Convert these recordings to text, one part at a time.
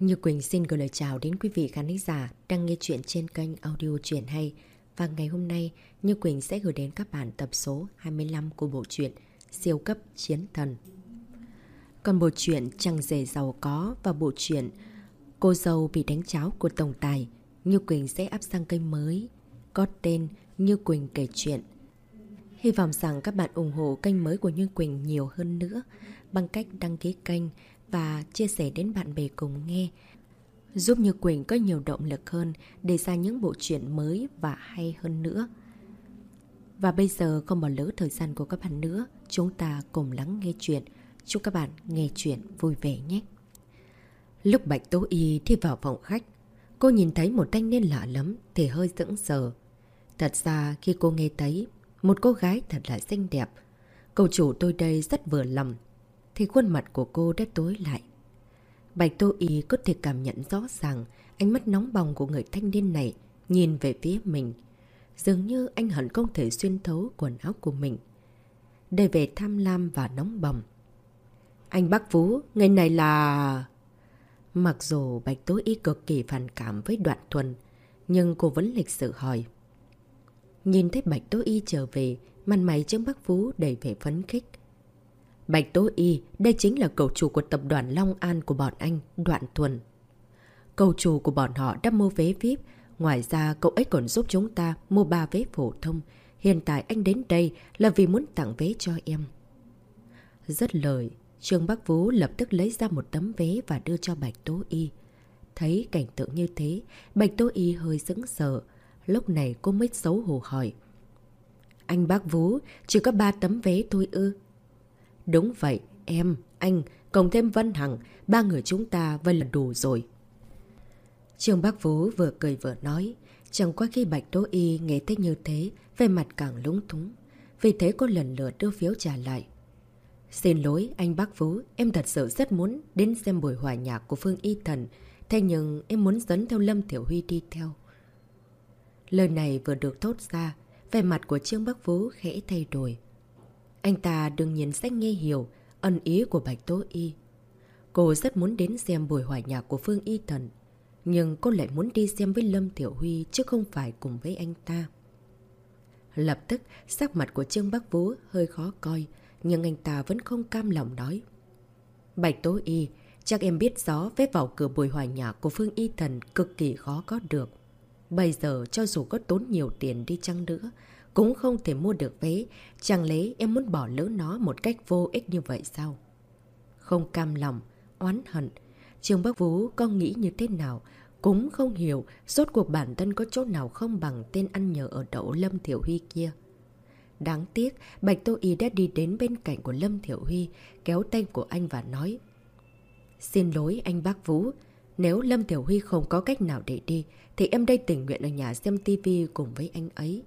Như Quỳnh xin gửi lời chào đến quý vị khán giả đang nghe chuyện trên kênh audio truyện hay. Và ngày hôm nay, Như Quỳnh sẽ gửi đến các bạn tập số 25 của bộ truyện Siêu cấp chiến thần. Còn bộ truyện Trăng rể giàu có và bộ truyện Cô dâu bị đánh cháo của Tổng Tài, Như Quỳnh sẽ áp sang kênh mới, có tên Như Quỳnh kể chuyện. Hy vọng rằng các bạn ủng hộ kênh mới của Như Quỳnh nhiều hơn nữa bằng cách đăng ký kênh và chia sẻ đến bạn bè cùng nghe. Giúp Như Quỳnh có nhiều động lực hơn để ra những bộ truyện mới và hay hơn nữa. Và bây giờ không bỏ lỡ thời gian của các bạn nữa, chúng ta cùng lắng nghe chuyện. Chúc các bạn nghe chuyện vui vẻ nhé. Lúc Bạch Tố Y thì vào phòng khách, cô nhìn thấy một thanh niên lạ lắm thì hơi dững sờ. Thật ra khi cô nghe thấy một cô gái thật là xinh đẹp, cậu chủ tôi đây rất vừa lòng thì khuôn mặt của cô đã tối lại. Bạch Tô Y có thể cảm nhận rõ ràng ánh mắt nóng bỏng của người thanh niên này nhìn về phía mình. Dường như anh hận không thể xuyên thấu quần áo của mình. Để về tham lam và nóng bỏng. Anh Bắc Vũ, ngày này là... Mặc dù Bạch Tố Y cực kỳ phản cảm với đoạn thuần, nhưng cô vẫn lịch sự hỏi. Nhìn thấy Bạch Tố Y trở về, mặt mày Trương Bắc Vũ đầy vẻ phấn khích. Bạch Tố Y, đây chính là cầu chủ của tập đoàn Long An của bọn anh, Đoạn Thuần. Cầu chủ của bọn họ đã mua vé VIP, ngoài ra cậu ấy còn giúp chúng ta mua ba vé phổ thông. Hiện tại anh đến đây là vì muốn tặng vé cho em. Rất lời, Trương Bắc Vũ lập tức lấy ra một tấm vé và đưa cho Bạch Tố Y. Thấy cảnh tượng như thế, Bạch Tố Y hơi sững sờ. Lúc này cô mới xấu hổ hỏi. Anh bác Vũ, chỉ có ba tấm vé thôi ư. Đúng vậy, em, anh, cộng thêm Vân Hằng, ba người chúng ta vây là đủ rồi. Trương Bác Vũ vừa cười vừa nói, chẳng qua khi Bạch Đỗ Y nghe thấy như thế, về mặt càng lúng túng. Vì thế cô lần lượt đưa phiếu trả lại. Xin lỗi anh Bác Vũ, em thật sự rất muốn đến xem buổi hòa nhạc của Phương Y Thần, thế nhưng em muốn dẫn theo Lâm Tiểu Huy đi theo. Lời này vừa được thốt ra, về mặt của Trương Bắc Vũ khẽ thay đổi. Anh ta đương nhiên sẽ nghe hiểu ân ý của Bạch Tố Y. Cô rất muốn đến xem buổi hòa nhạc của Phương Y Thần, nhưng cô lại muốn đi xem với Lâm Tiểu Huy chứ không phải cùng với anh ta. Lập tức, sắc mặt của Trương Bắc Vũ hơi khó coi, nhưng anh ta vẫn không cam lòng nói. Bạch Tố Y, chắc em biết rõ vé vào cửa buổi hòa nhạc của Phương Y Thần cực kỳ khó có được. Bây giờ cho dù có tốn nhiều tiền đi chăng nữa, cũng không thể mua được vé, chẳng lẽ em muốn bỏ lỡ nó một cách vô ích như vậy sao? Không cam lòng, oán hận, Trương Bắc Vũ có nghĩ như thế nào, cũng không hiểu rốt cuộc bản thân có chỗ nào không bằng tên ăn nhờ ở đậu Lâm Thiểu Huy kia. Đáng tiếc, Bạch Tô Y đã đi đến bên cạnh của Lâm Thiểu Huy, kéo tay của anh và nói Xin lỗi anh bác Vũ, nếu Lâm Thiểu Huy không có cách nào để đi, thì em đây tình nguyện ở nhà xem tivi cùng với anh ấy.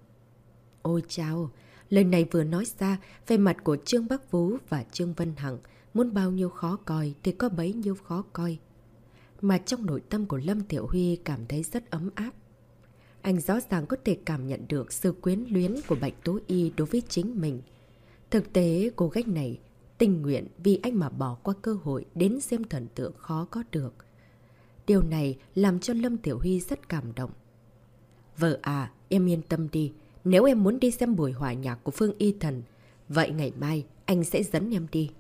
Ôi chào! Lời này vừa nói ra, về mặt của Trương Bắc Vũ và Trương Vân Hằng muốn bao nhiêu khó coi thì có bấy nhiêu khó coi. Mà trong nội tâm của Lâm Tiểu Huy cảm thấy rất ấm áp. Anh rõ ràng có thể cảm nhận được sự quyến luyến của Bạch Tố Y đối với chính mình. Thực tế, cô gách này tình nguyện vì anh mà bỏ qua cơ hội đến xem thần tượng khó có được. Điều này làm cho Lâm Tiểu Huy rất cảm động. Vợ à, em yên tâm đi. Nếu em muốn đi xem buổi hòa nhạc của Phương Y Thần, vậy ngày mai anh sẽ dẫn em đi.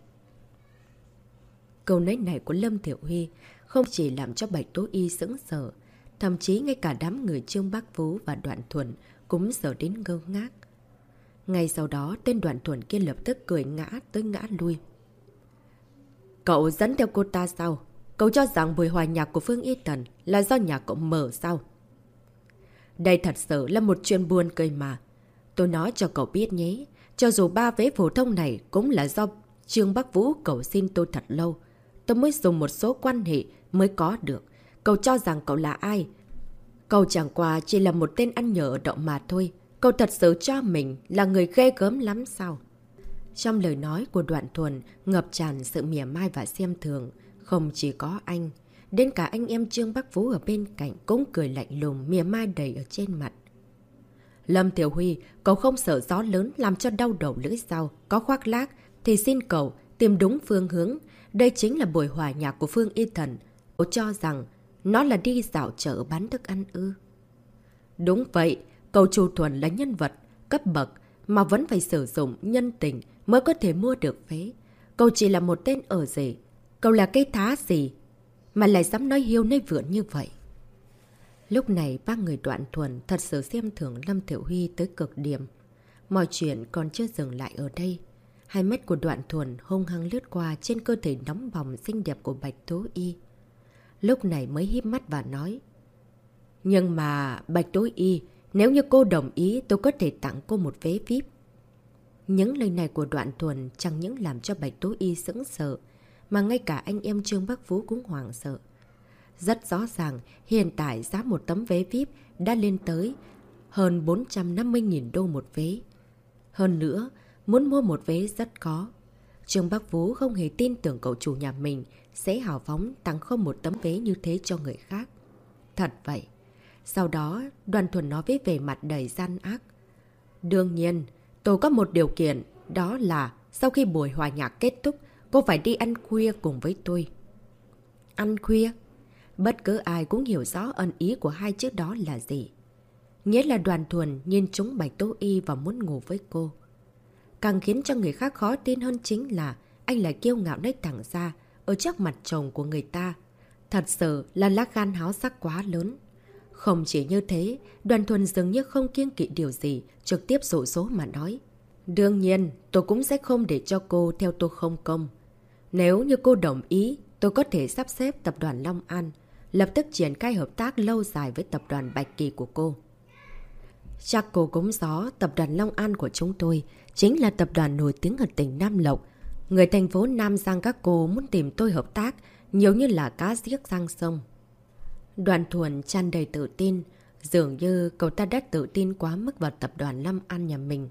Câu nói này của Lâm Thiểu Huy không chỉ làm cho Bạch Tố Y sững sờ, thậm chí ngay cả đám người Trương bác Vũ và Đoạn Thuần cũng sợ đến ngơ ngác. Ngay sau đó, tên Đoạn Thuần kia lập tức cười ngã tới ngã lui. Cậu dẫn theo cô ta sao? Cậu cho rằng buổi hòa nhạc của Phương Y Tần là do nhà cậu mở sao? Đây thật sự là một chuyện buồn cười mà. Tôi nói cho cậu biết nhé, cho dù ba vé phổ thông này cũng là do Trương Bắc Vũ cậu xin tôi thật lâu. Tôi mới dùng một số quan hệ mới có được. Cậu cho rằng cậu là ai? Cậu chẳng qua chỉ là một tên ăn nhở ở động mà thôi. Cậu thật sự cho mình là người ghê gớm lắm sao? Trong lời nói của đoạn thuần ngập tràn sự mỉa mai và xem thường. Không chỉ có anh, Đến cả anh em Trương Bắc Vũ ở bên cạnh cũng cười lạnh lùng, mỉa mai đầy ở trên mặt. Lâm Tiểu Huy, cậu không sợ gió lớn làm cho đau đầu lưỡi sau có khoác lác, thì xin cậu tìm đúng phương hướng. Đây chính là buổi hòa nhạc của Phương Y Thần. Cậu cho rằng nó là đi dạo chợ bán thức ăn ư. Đúng vậy, cậu chủ Thuần là nhân vật, cấp bậc mà vẫn phải sử dụng nhân tình mới có thể mua được vé Cậu chỉ là một tên ở rể. Cậu là cây thá gì mà lại dám nói hiêu nơi vượn như vậy. Lúc này ba người đoạn thuần thật sự xem thường Lâm Thiểu Huy tới cực điểm. Mọi chuyện còn chưa dừng lại ở đây. Hai mắt của đoạn thuần hung hăng lướt qua trên cơ thể nóng bỏng xinh đẹp của Bạch Tố Y. Lúc này mới híp mắt và nói. Nhưng mà Bạch Tố Y, nếu như cô đồng ý tôi có thể tặng cô một vé VIP. Những lời này của đoạn thuần chẳng những làm cho Bạch Tố Y sững sợ, mà ngay cả anh em Trương Bắc Phú cũng hoảng sợ. Rất rõ ràng, hiện tại giá một tấm vé VIP đã lên tới hơn 450.000 đô một vé. Hơn nữa, muốn mua một vé rất khó. Trương Bắc Phú không hề tin tưởng cậu chủ nhà mình sẽ hào phóng tặng không một tấm vé như thế cho người khác. Thật vậy. Sau đó, đoàn thuần nói với về mặt đầy gian ác. Đương nhiên, tôi có một điều kiện, đó là sau khi buổi hòa nhạc kết thúc, cô phải đi ăn khuya cùng với tôi. Ăn khuya? Bất cứ ai cũng hiểu rõ ân ý của hai chữ đó là gì. Nghĩa là đoàn thuần nhìn chúng Bạch Tố Y và muốn ngủ với cô. Càng khiến cho người khác khó tin hơn chính là anh lại kiêu ngạo nói thẳng ra ở trước mặt chồng của người ta. Thật sự là lá gan háo sắc quá lớn. Không chỉ như thế, đoàn thuần dường như không kiêng kỵ điều gì, trực tiếp rủ số mà nói. Đương nhiên, tôi cũng sẽ không để cho cô theo tôi không công. Nếu như cô đồng ý, tôi có thể sắp xếp tập đoàn Long An, lập tức triển khai hợp tác lâu dài với tập đoàn Bạch Kỳ của cô. Chắc cô cũng rõ tập đoàn Long An của chúng tôi chính là tập đoàn nổi tiếng ở tỉnh Nam Lộc. Người thành phố Nam Giang các cô muốn tìm tôi hợp tác nhiều như là cá giết giang sông. Đoàn thuần tràn đầy tự tin, dường như cậu ta đã tự tin quá mức vào tập đoàn Long An nhà mình.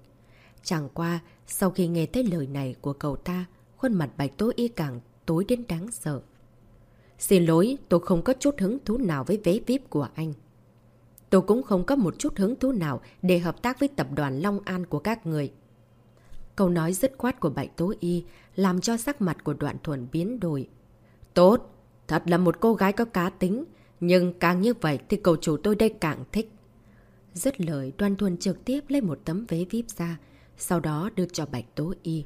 Chẳng qua, sau khi nghe thấy lời này của cậu ta, khuôn mặt bạch tố y càng tối đến đáng sợ. Xin lỗi, tôi không có chút hứng thú nào với vé VIP của anh. Tôi cũng không có một chút hứng thú nào để hợp tác với tập đoàn Long An của các người. Câu nói dứt khoát của Bạch Tố Y làm cho sắc mặt của đoạn thuần biến đổi. Tốt, thật là một cô gái có cá tính, nhưng càng như vậy thì cầu chủ tôi đây càng thích. Dứt lời, Đoàn thuần trực tiếp lấy một tấm vé VIP ra, sau đó đưa cho Bạch Tố Y.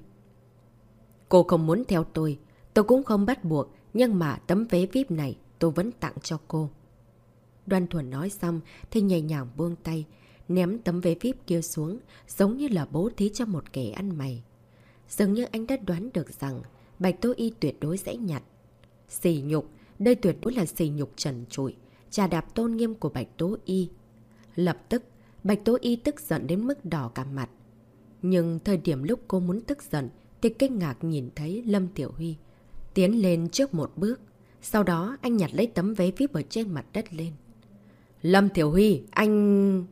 Cô không muốn theo tôi, tôi cũng không bắt buộc, nhưng mà tấm vé VIP này tôi vẫn tặng cho cô. Đoan thuần nói xong thì nhẹ nhàng buông tay, ném tấm vé VIP kia xuống, giống như là bố thí cho một kẻ ăn mày. Dường như anh đã đoán được rằng Bạch Tố Y tuyệt đối sẽ nhặt. Xỉ nhục, đây tuyệt đối là xỉ nhục trần trụi, trà đạp tôn nghiêm của Bạch Tố Y. Lập tức, Bạch Tố Y tức giận đến mức đỏ cả mặt. Nhưng thời điểm lúc cô muốn tức giận thì kinh ngạc nhìn thấy Lâm Tiểu Huy. Tiến lên trước một bước. Sau đó anh nhặt lấy tấm vé VIP ở trên mặt đất lên. Lâm Tiểu Huy, anh...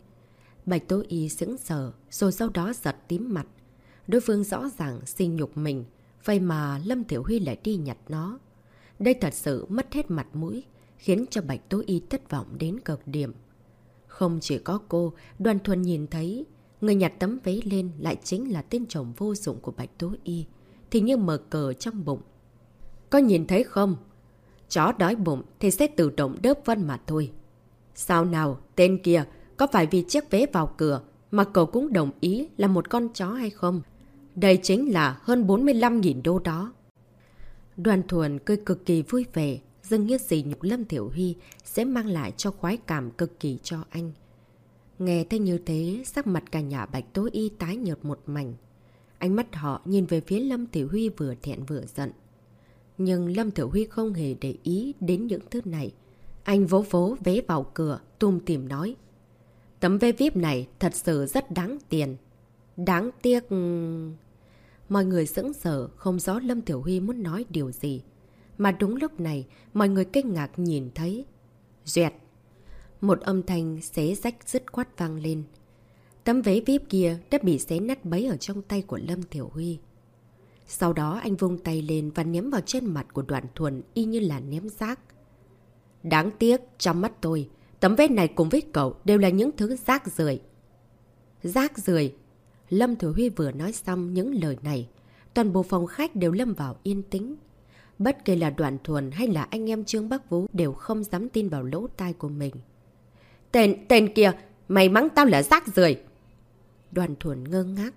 Bạch Tố Y sững sờ, rồi sau đó giật tím mặt. Đối phương rõ ràng xin nhục mình, vậy mà Lâm Tiểu Huy lại đi nhặt nó. Đây thật sự mất hết mặt mũi, khiến cho Bạch Tố Y thất vọng đến cực điểm. Không chỉ có cô, đoàn thuần nhìn thấy, người nhặt tấm vé lên lại chính là tên chồng vô dụng của Bạch Tố Y, thì như mở cờ trong bụng. Có nhìn thấy không? Chó đói bụng thì sẽ tự động đớp vân mà thôi. Sao nào, tên kia, có phải vì chiếc vé vào cửa mà cậu cũng đồng ý là một con chó hay không? Đây chính là hơn 45.000 đô đó. Đoàn thuần cười cực kỳ vui vẻ, dường như gì nhục Lâm Thiểu Huy sẽ mang lại cho khoái cảm cực kỳ cho anh. Nghe thấy như thế, sắc mặt cả nhà Bạch Tố Y tái nhợt một mảnh. Ánh mắt họ nhìn về phía Lâm Thiểu Huy vừa thẹn vừa giận. Nhưng Lâm Thiểu Huy không hề để ý đến những thứ này. Anh vỗ vỗ vé vào cửa, tùm tìm nói. Tấm vé VIP này thật sự rất đáng tiền. Đáng tiếc... Mọi người sững sờ không rõ Lâm Tiểu Huy muốn nói điều gì. Mà đúng lúc này, mọi người kinh ngạc nhìn thấy. Duyệt! Một âm thanh xé rách dứt khoát vang lên. Tấm vé VIP kia đã bị xé nát bấy ở trong tay của Lâm Tiểu Huy. Sau đó anh vung tay lên và ném vào trên mặt của đoạn thuần y như là ném rác. Đáng tiếc, trong mắt tôi, tấm vé này cùng với cậu đều là những thứ rác rưởi Rác rưởi Lâm Thiểu Huy vừa nói xong những lời này, toàn bộ phòng khách đều lâm vào yên tĩnh. Bất kể là đoạn thuần hay là anh em Trương Bắc Vũ đều không dám tin vào lỗ tai của mình. Tên, tên kia, mày mắng tao là rác rưởi Đoàn thuần ngơ ngác,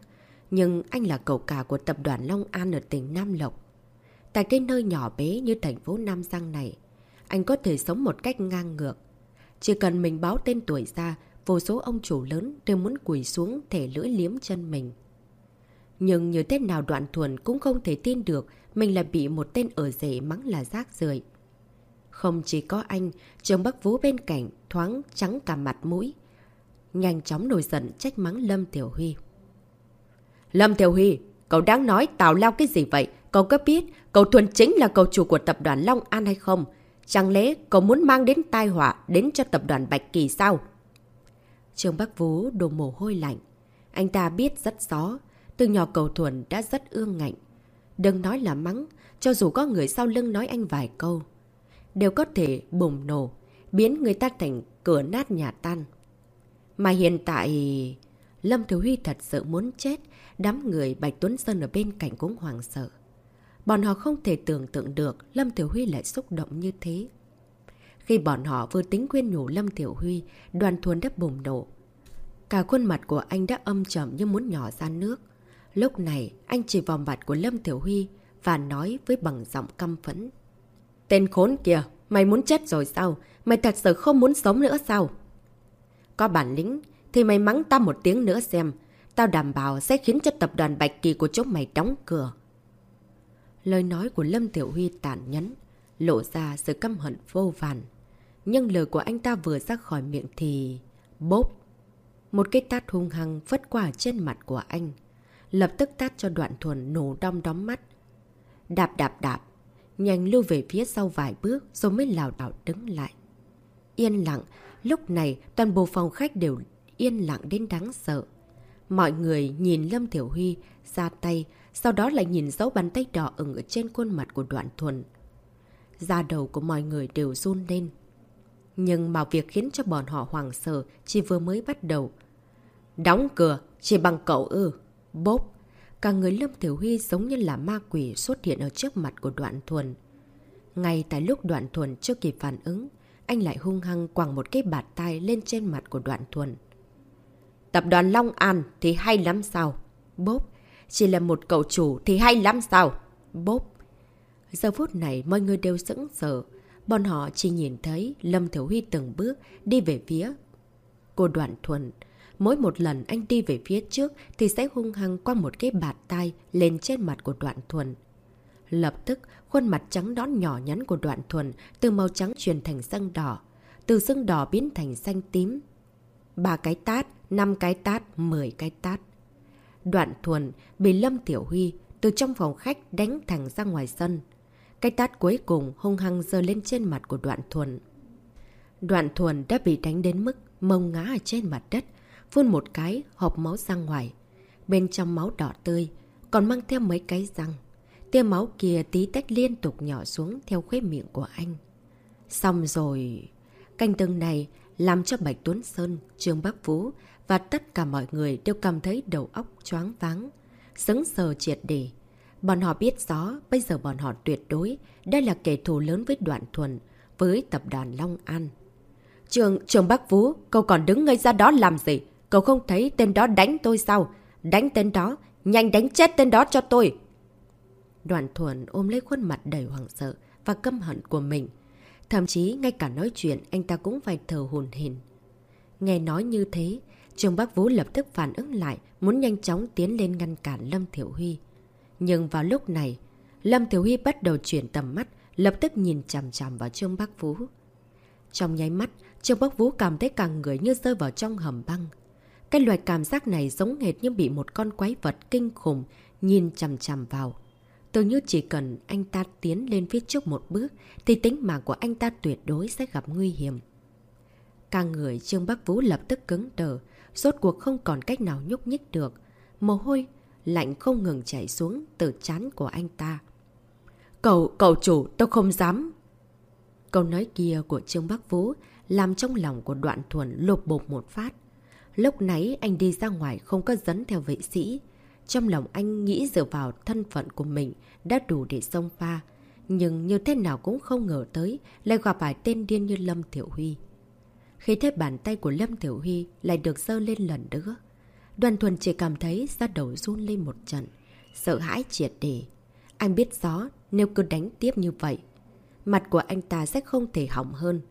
nhưng anh là cậu cả của tập đoàn Long An ở tỉnh Nam Lộc. Tại cái nơi nhỏ bé như thành phố Nam Giang này, anh có thể sống một cách ngang ngược. Chỉ cần mình báo tên tuổi ra, vô số ông chủ lớn đều muốn quỳ xuống thể lưỡi liếm chân mình. Nhưng như thế nào đoạn thuần cũng không thể tin được mình là bị một tên ở rể mắng là rác rưởi không chỉ có anh, chồng Bắc Vũ bên cạnh thoáng trắng cả mặt mũi. Nhanh chóng nổi giận trách mắng Lâm Tiểu Huy. Lâm Tiểu Huy, cậu đang nói tào lao cái gì vậy? Cậu có biết cậu Thuần chính là cậu chủ của tập đoàn Long An hay không? Chẳng lẽ cậu muốn mang đến tai họa đến cho tập đoàn Bạch Kỳ sao? Trương Bắc Vũ đồ mồ hôi lạnh. Anh ta biết rất rõ, từ nhỏ cầu thuần đã rất ương ngạnh. Đừng nói là mắng, cho dù có người sau lưng nói anh vài câu. Đều có thể bùng nổ, biến người ta thành cửa nát nhà tan. Mà hiện tại... Lâm Thiếu Huy thật sự muốn chết, đám người Bạch Tuấn Sơn ở bên cạnh cũng hoàng sợ. Bọn họ không thể tưởng tượng được Lâm Tiểu Huy lại xúc động như thế. Khi bọn họ vừa tính quyên nhủ Lâm Tiểu Huy, đoàn thuần đã bùng nổ. Cả khuôn mặt của anh đã âm trầm như muốn nhỏ ra nước. Lúc này, anh chỉ vào mặt của Lâm Tiểu Huy và nói với bằng giọng căm phẫn. Tên khốn kìa, mày muốn chết rồi sao? Mày thật sự không muốn sống nữa sao? Có bản lĩnh, thì mày mắng tao một tiếng nữa xem. Tao đảm bảo sẽ khiến cho tập đoàn Bạch Kỳ của chúng mày đóng cửa. Lời nói của Lâm Tiểu Huy tàn nhẫn, lộ ra sự căm hận vô vàn. Nhưng lời của anh ta vừa ra khỏi miệng thì... Bốp! Một cái tát hung hăng phất qua trên mặt của anh. Lập tức tát cho đoạn thuần nổ đong đóm mắt. Đạp đạp đạp. Nhanh lưu về phía sau vài bước rồi mới lào đảo đứng lại. Yên lặng. Lúc này toàn bộ phòng khách đều yên lặng đến đáng sợ. Mọi người nhìn Lâm Thiểu Huy ra tay, sau đó lại nhìn dấu bàn tay đỏ ửng ở trên khuôn mặt của đoạn thuần. Da đầu của mọi người đều run lên. Nhưng mà việc khiến cho bọn họ hoàng sợ chỉ vừa mới bắt đầu. Đóng cửa, chỉ bằng cậu ư. Bốp. Cả người Lâm Tiểu Huy giống như là ma quỷ xuất hiện ở trước mặt của đoạn thuần. Ngay tại lúc đoạn thuần chưa kịp phản ứng, anh lại hung hăng quẳng một cái bạt tay lên trên mặt của đoạn thuần. Tập đoàn Long An thì hay lắm sao? Bốp. Chỉ là một cậu chủ thì hay lắm sao? Bốp. Giờ phút này mọi người đều sững sờ. Bọn họ chỉ nhìn thấy Lâm Thiểu Huy từng bước đi về phía cô Đoạn Thuần. Mỗi một lần anh đi về phía trước thì sẽ hung hăng qua một cái bạt tay lên trên mặt của Đoạn Thuần. Lập tức, khuôn mặt trắng đón nhỏ nhắn của Đoạn Thuần từ màu trắng chuyển thành xanh đỏ. Từ xương đỏ biến thành xanh tím. Ba cái tát, năm cái tát, mười cái tát. Đoạn Thuần bị Lâm Tiểu Huy từ trong phòng khách đánh thẳng ra ngoài sân. Cái tát cuối cùng hung hăng dơ lên trên mặt của đoạn thuần. Đoạn thuần đã bị đánh đến mức mông ngã ở trên mặt đất, phun một cái hộp máu ra ngoài. Bên trong máu đỏ tươi, còn mang theo mấy cái răng. Tia máu kia tí tách liên tục nhỏ xuống theo khuế miệng của anh. Xong rồi... Canh tương này làm cho Bạch Tuấn Sơn, Trương Bắc Vũ và tất cả mọi người đều cảm thấy đầu óc choáng váng. Sững sờ triệt để. Bọn họ biết rõ, bây giờ bọn họ tuyệt đối, đây là kẻ thù lớn với đoạn thuần, với tập đoàn Long An. Trường, trường Bắc Vũ, cậu còn đứng ngay ra đó làm gì? Cậu không thấy tên đó đánh tôi sao? Đánh tên đó, nhanh đánh chết tên đó cho tôi. Đoạn thuần ôm lấy khuôn mặt đầy hoảng sợ và căm hận của mình. Thậm chí ngay cả nói chuyện anh ta cũng phải thờ hồn hình. Nghe nói như thế, trường Bắc Vũ lập tức phản ứng lại, muốn nhanh chóng tiến lên ngăn cản Lâm Thiểu Huy. Nhưng vào lúc này, Lâm Thiểu Huy bắt đầu chuyển tầm mắt, lập tức nhìn chằm chằm vào Trương Bắc Vũ. Trong nháy mắt, Trương Bắc Vũ cảm thấy cả người như rơi vào trong hầm băng. Cái loại cảm giác này giống hệt như bị một con quái vật kinh khủng nhìn chằm chằm vào. tưởng như chỉ cần anh ta tiến lên phía trước một bước thì tính mạng của anh ta tuyệt đối sẽ gặp nguy hiểm. Càng người Trương Bắc Vũ lập tức cứng đờ, rốt cuộc không còn cách nào nhúc nhích được. Mồ hôi lạnh không ngừng chảy xuống từ chán của anh ta. Cậu, cậu chủ, tôi không dám. Câu nói kia của Trương Bắc Vũ làm trong lòng của đoạn thuần lột bột một phát. Lúc nãy anh đi ra ngoài không có dẫn theo vệ sĩ. Trong lòng anh nghĩ dựa vào thân phận của mình đã đủ để xông pha. Nhưng như thế nào cũng không ngờ tới lại gặp phải tên điên như Lâm Tiểu Huy. Khi thấy bàn tay của Lâm Tiểu Huy lại được dơ lên lần nữa, đoàn thuần chỉ cảm thấy da đầu run lên một trận, sợ hãi triệt để. Anh biết rõ nếu cứ đánh tiếp như vậy, mặt của anh ta sẽ không thể hỏng hơn.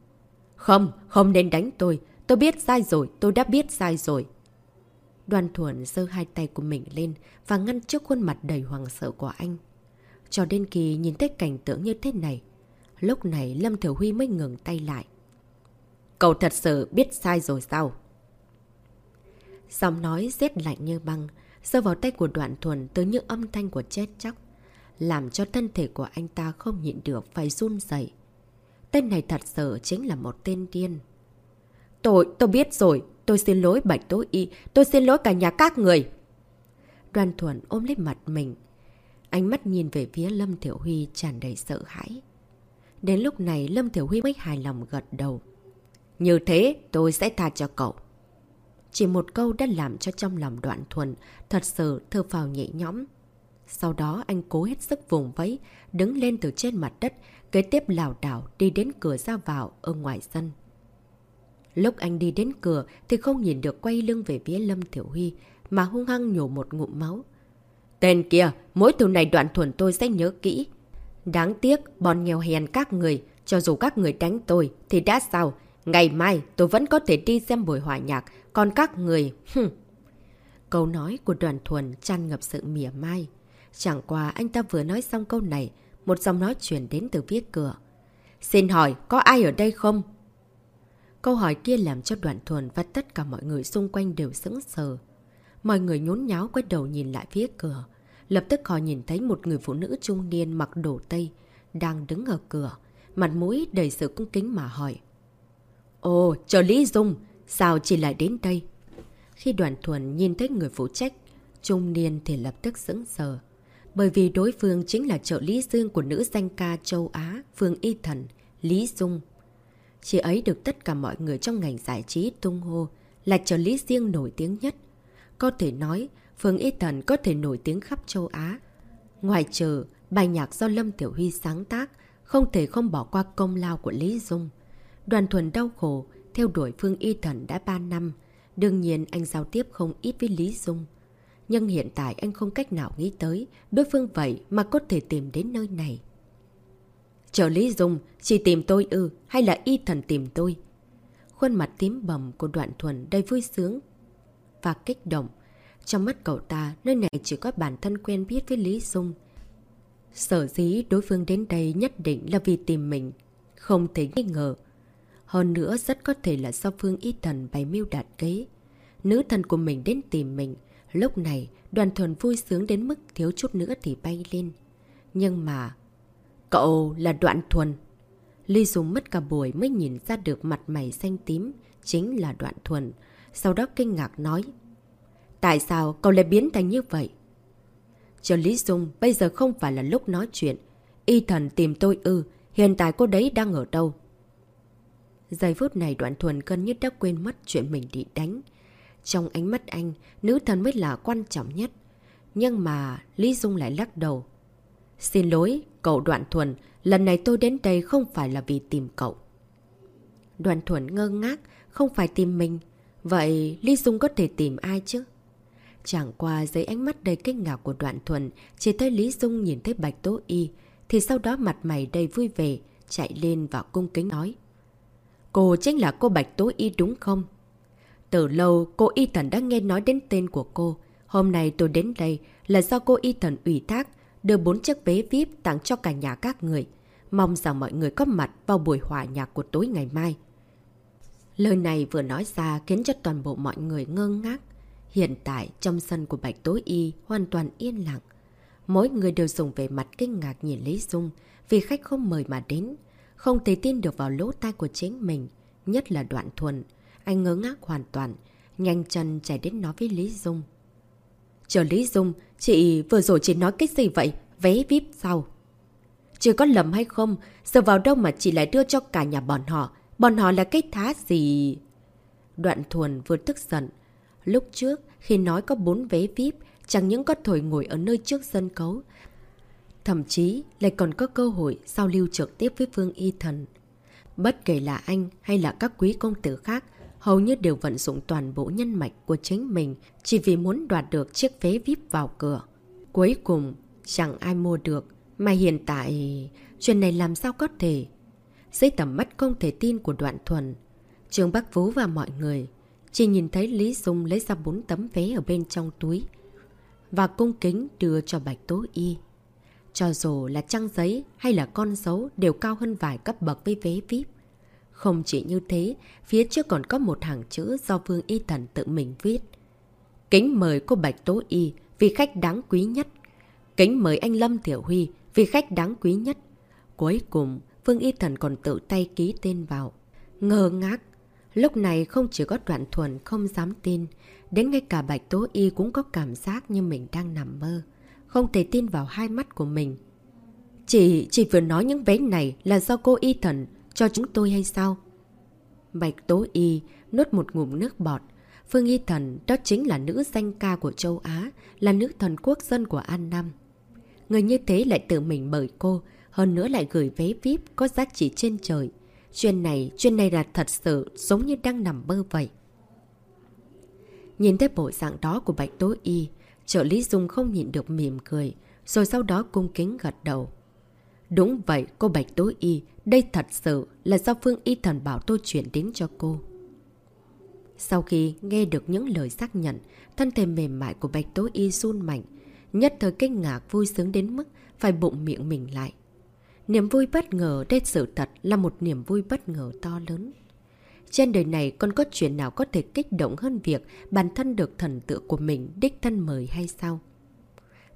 Không, không nên đánh tôi. Tôi biết sai rồi, tôi đã biết sai rồi. Đoàn thuần giơ hai tay của mình lên và ngăn trước khuôn mặt đầy hoàng sợ của anh. Cho đến khi nhìn thấy cảnh tượng như thế này, lúc này Lâm Thiểu Huy mới ngừng tay lại. Cậu thật sự biết sai rồi sao? Giọng nói rét lạnh như băng, sơ vào tay của đoạn thuần tới những âm thanh của chết chóc, làm cho thân thể của anh ta không nhịn được phải run dậy. Tên này thật sự chính là một tên điên. Tôi, tôi biết rồi, tôi xin lỗi Bạch Tố Y, tôi xin lỗi cả nhà các người. Đoàn thuần ôm lấy mặt mình, ánh mắt nhìn về phía Lâm Thiểu Huy tràn đầy sợ hãi. Đến lúc này Lâm Thiểu Huy mới hài lòng gật đầu. Như thế tôi sẽ tha cho cậu. Chỉ một câu đã làm cho trong lòng đoạn thuần thật sự thơ phào nhẹ nhõm. Sau đó anh cố hết sức vùng vẫy, đứng lên từ trên mặt đất, kế tiếp lào đảo đi đến cửa ra vào ở ngoài sân. Lúc anh đi đến cửa thì không nhìn được quay lưng về phía Lâm Thiểu Huy mà hung hăng nhổ một ngụm máu. Tên kia, mỗi từ này đoạn thuần tôi sẽ nhớ kỹ. Đáng tiếc, bọn nghèo hèn các người, cho dù các người đánh tôi thì đã sao, Ngày mai tôi vẫn có thể đi xem buổi hòa nhạc, còn các người... Hừm. Câu nói của đoàn thuần tràn ngập sự mỉa mai. Chẳng qua anh ta vừa nói xong câu này, một dòng nói chuyển đến từ phía cửa. Xin hỏi, có ai ở đây không? Câu hỏi kia làm cho đoàn thuần và tất cả mọi người xung quanh đều sững sờ. Mọi người nhốn nháo quay đầu nhìn lại phía cửa. Lập tức họ nhìn thấy một người phụ nữ trung niên mặc đồ tây, đang đứng ở cửa, mặt mũi đầy sự cung kính mà hỏi. Ồ, trợ lý Dung, sao chỉ lại đến đây? Khi đoàn thuần nhìn thấy người phụ trách, trung niên thì lập tức sững sờ. Bởi vì đối phương chính là trợ lý dương của nữ danh ca châu Á, Phương Y Thần, Lý Dung. Chị ấy được tất cả mọi người trong ngành giải trí tung hô là trợ lý riêng nổi tiếng nhất. Có thể nói, Phương Y Thần có thể nổi tiếng khắp châu Á. Ngoài trừ, bài nhạc do Lâm Tiểu Huy sáng tác, không thể không bỏ qua công lao của Lý Dung. Đoàn thuần đau khổ, theo đuổi Phương Y Thần đã 3 năm. Đương nhiên anh giao tiếp không ít với Lý Dung. Nhưng hiện tại anh không cách nào nghĩ tới đối phương vậy mà có thể tìm đến nơi này. Trợ Lý Dung, chỉ tìm tôi ư, hay là Y Thần tìm tôi? Khuôn mặt tím bầm của đoạn thuần đầy vui sướng và kích động. Trong mắt cậu ta, nơi này chỉ có bản thân quen biết với Lý Dung. Sở dĩ đối phương đến đây nhất định là vì tìm mình. Không thể nghi ngờ. Hơn nữa rất có thể là do Phương Y Thần bày mưu đạt kế. Nữ thần của mình đến tìm mình. Lúc này đoàn thuần vui sướng đến mức thiếu chút nữa thì bay lên. Nhưng mà... Cậu là đoạn thuần. Ly dung mất cả buổi mới nhìn ra được mặt mày xanh tím. Chính là đoạn thuần. Sau đó kinh ngạc nói. Tại sao cậu lại biến thành như vậy? Cho Lý Dung, bây giờ không phải là lúc nói chuyện. Y thần tìm tôi ư, hiện tại cô đấy đang ở đâu? Giây phút này đoạn thuần cân nhất đã quên mất chuyện mình bị đánh. Trong ánh mắt anh, nữ thần mới là quan trọng nhất. Nhưng mà Lý Dung lại lắc đầu. Xin lỗi, cậu đoạn thuần, lần này tôi đến đây không phải là vì tìm cậu. Đoạn thuần ngơ ngác, không phải tìm mình. Vậy Lý Dung có thể tìm ai chứ? Chẳng qua dưới ánh mắt đầy kinh ngạc của đoạn thuần, chỉ thấy Lý Dung nhìn thấy Bạch Tố Y, thì sau đó mặt mày đầy vui vẻ, chạy lên và cung kính nói. Cô chính là cô Bạch Tố Y đúng không? Từ lâu, cô Y Thần đã nghe nói đến tên của cô. Hôm nay tôi đến đây là do cô Y Thần ủy thác, đưa bốn chiếc vé VIP tặng cho cả nhà các người. Mong rằng mọi người có mặt vào buổi hòa nhạc của tối ngày mai. Lời này vừa nói ra khiến cho toàn bộ mọi người ngơ ngác. Hiện tại, trong sân của Bạch tối Y hoàn toàn yên lặng. Mỗi người đều dùng về mặt kinh ngạc nhìn Lý Dung vì khách không mời mà đến. Không thể tin được vào lỗ tai của chính mình, nhất là đoạn thuần. Anh ngớ ngác hoàn toàn, nhanh chân chạy đến nói với Lý Dung. Chờ Lý Dung, chị vừa rồi chị nói cái gì vậy? Vé VIP sao? chưa có lầm hay không? Giờ vào đâu mà chị lại đưa cho cả nhà bọn họ? Bọn họ là cái thá gì? Đoạn thuần vừa tức giận. Lúc trước, khi nói có bốn vé VIP, chẳng những có thổi ngồi ở nơi trước sân cấu. Thậm chí lại còn có cơ hội giao lưu trực tiếp với phương Y Thần. Bất kể là anh hay là các quý công tử khác, hầu như đều vận dụng toàn bộ nhân mạch của chính mình chỉ vì muốn đoạt được chiếc vé VIP vào cửa. Cuối cùng, chẳng ai mua được, mà hiện tại chuyện này làm sao có thể? Dưới tầm mắt không thể tin của đoạn thuần, Trương Bắc Vũ và mọi người chỉ nhìn thấy Lý Dung lấy ra bốn tấm vé ở bên trong túi và cung kính đưa cho Bạch Tố Y. Cho dù là trang giấy hay là con dấu đều cao hơn vài cấp bậc với vé VIP. Không chỉ như thế, phía trước còn có một hàng chữ do Vương Y Thần tự mình viết. Kính mời cô Bạch Tố Y vì khách đáng quý nhất. Kính mời anh Lâm Thiểu Huy vì khách đáng quý nhất. Cuối cùng, Vương Y Thần còn tự tay ký tên vào. Ngờ ngác. Lúc này không chỉ có đoạn thuần không dám tin, đến ngay cả Bạch Tố Y cũng có cảm giác như mình đang nằm mơ. Không thể tin vào hai mắt của mình. Chị, chị vừa nói những vé này là do cô Y Thần cho chúng tôi hay sao? Bạch Tố Y nuốt một ngụm nước bọt. Phương Y Thần đó chính là nữ danh ca của châu Á, là nữ thần quốc dân của An Nam. Người như thế lại tự mình mời cô, hơn nữa lại gửi vé VIP có giá trị trên trời. Chuyện này, chuyện này là thật sự giống như đang nằm mơ vậy. Nhìn thấy bộ dạng đó của Bạch Tố Y, trợ lý Dung không nhịn được mỉm cười, rồi sau đó cung kính gật đầu. Đúng vậy, cô Bạch Tố Y, đây thật sự là do Phương Y Thần bảo tôi chuyển đến cho cô. Sau khi nghe được những lời xác nhận, thân thể mềm mại của Bạch Tố Y run mạnh, nhất thời kinh ngạc vui sướng đến mức phải bụng miệng mình lại. Niềm vui bất ngờ đây sự thật là một niềm vui bất ngờ to lớn. Trên đời này còn có chuyện nào có thể kích động hơn việc bản thân được thần tượng của mình đích thân mời hay sao?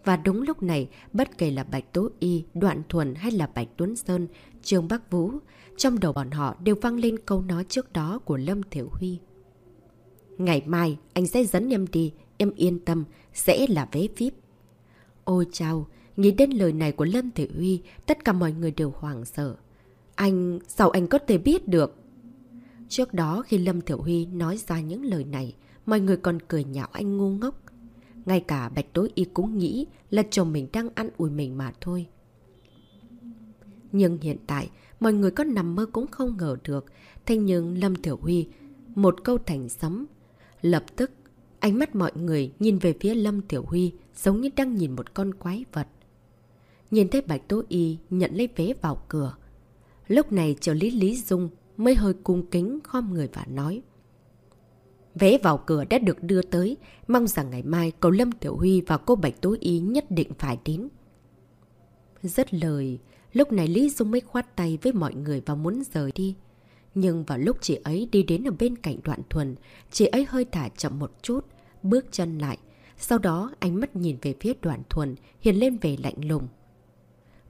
Và đúng lúc này, bất kể là Bạch Tố Y, Đoạn Thuần hay là Bạch Tuấn Sơn, Trương Bắc Vũ, trong đầu bọn họ đều vang lên câu nói trước đó của Lâm Thiểu Huy. Ngày mai, anh sẽ dẫn em đi, em yên tâm, sẽ là vé VIP. Ôi chào, nghĩ đến lời này của Lâm Thiểu Huy, tất cả mọi người đều hoảng sợ. Anh, sao anh có thể biết được? Trước đó khi Lâm Thiểu Huy nói ra những lời này, mọi người còn cười nhạo anh ngu ngốc. Ngay cả Bạch Tối Y cũng nghĩ là chồng mình đang ăn ủi mình mà thôi. Nhưng hiện tại, mọi người có nằm mơ cũng không ngờ được. Thế nhưng Lâm Thiểu Huy, một câu thành sấm. Lập tức, ánh mắt mọi người nhìn về phía Lâm Tiểu Huy giống như đang nhìn một con quái vật. Nhìn thấy Bạch Tố Y nhận lấy vé vào cửa. Lúc này trợ lý Lý Dung mới hơi cung kính khom người và nói. Vé vào cửa đã được đưa tới, mong rằng ngày mai cậu Lâm Tiểu Huy và cô Bạch Tố Y nhất định phải đến. Rất lời, lúc này Lý Dung mới khoát tay với mọi người và muốn rời đi. Nhưng vào lúc chị ấy đi đến ở bên cạnh đoạn thuần, chị ấy hơi thả chậm một chút, bước chân lại. Sau đó ánh mắt nhìn về phía đoạn thuần, hiện lên về lạnh lùng.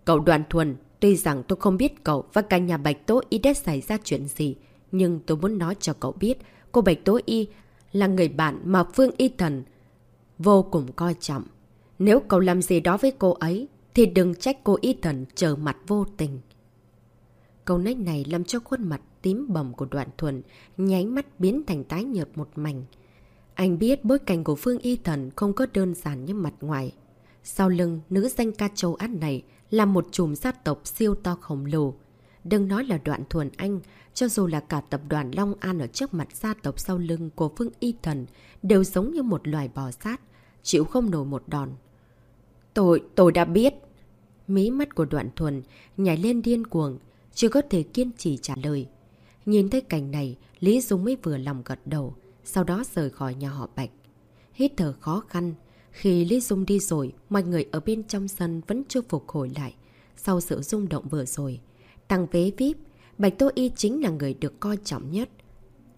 Cậu đoạn thuần, tuy rằng tôi không biết cậu và cả nhà Bạch Tố Y đã xảy ra chuyện gì, nhưng tôi muốn nói cho cậu biết Cô Bạch Tố Y là người bạn mà Phương Y Thần vô cùng coi trọng. Nếu cậu làm gì đó với cô ấy, thì đừng trách cô Y Thần trở mặt vô tình. Câu nói này làm cho khuôn mặt tím bầm của đoạn thuần nháy mắt biến thành tái nhợt một mảnh. Anh biết bối cảnh của Phương Y Thần không có đơn giản như mặt ngoài. Sau lưng, nữ danh ca châu Á này là một chùm gia tộc siêu to khổng lồ. Đừng nói là đoạn thuần anh, cho dù là cả tập đoàn Long An ở trước mặt gia tộc sau lưng của Phương Y Thần đều giống như một loài bò sát, chịu không nổi một đòn. Tôi, tôi đã biết. Mí mắt của đoạn thuần nhảy lên điên cuồng, chưa có thể kiên trì trả lời. Nhìn thấy cảnh này, Lý Dung mới vừa lòng gật đầu, sau đó rời khỏi nhà họ Bạch. Hít thở khó khăn, khi Lý Dung đi rồi, mọi người ở bên trong sân vẫn chưa phục hồi lại. Sau sự rung động vừa rồi, tăng vé VIP, Bạch Tô Y chính là người được coi trọng nhất.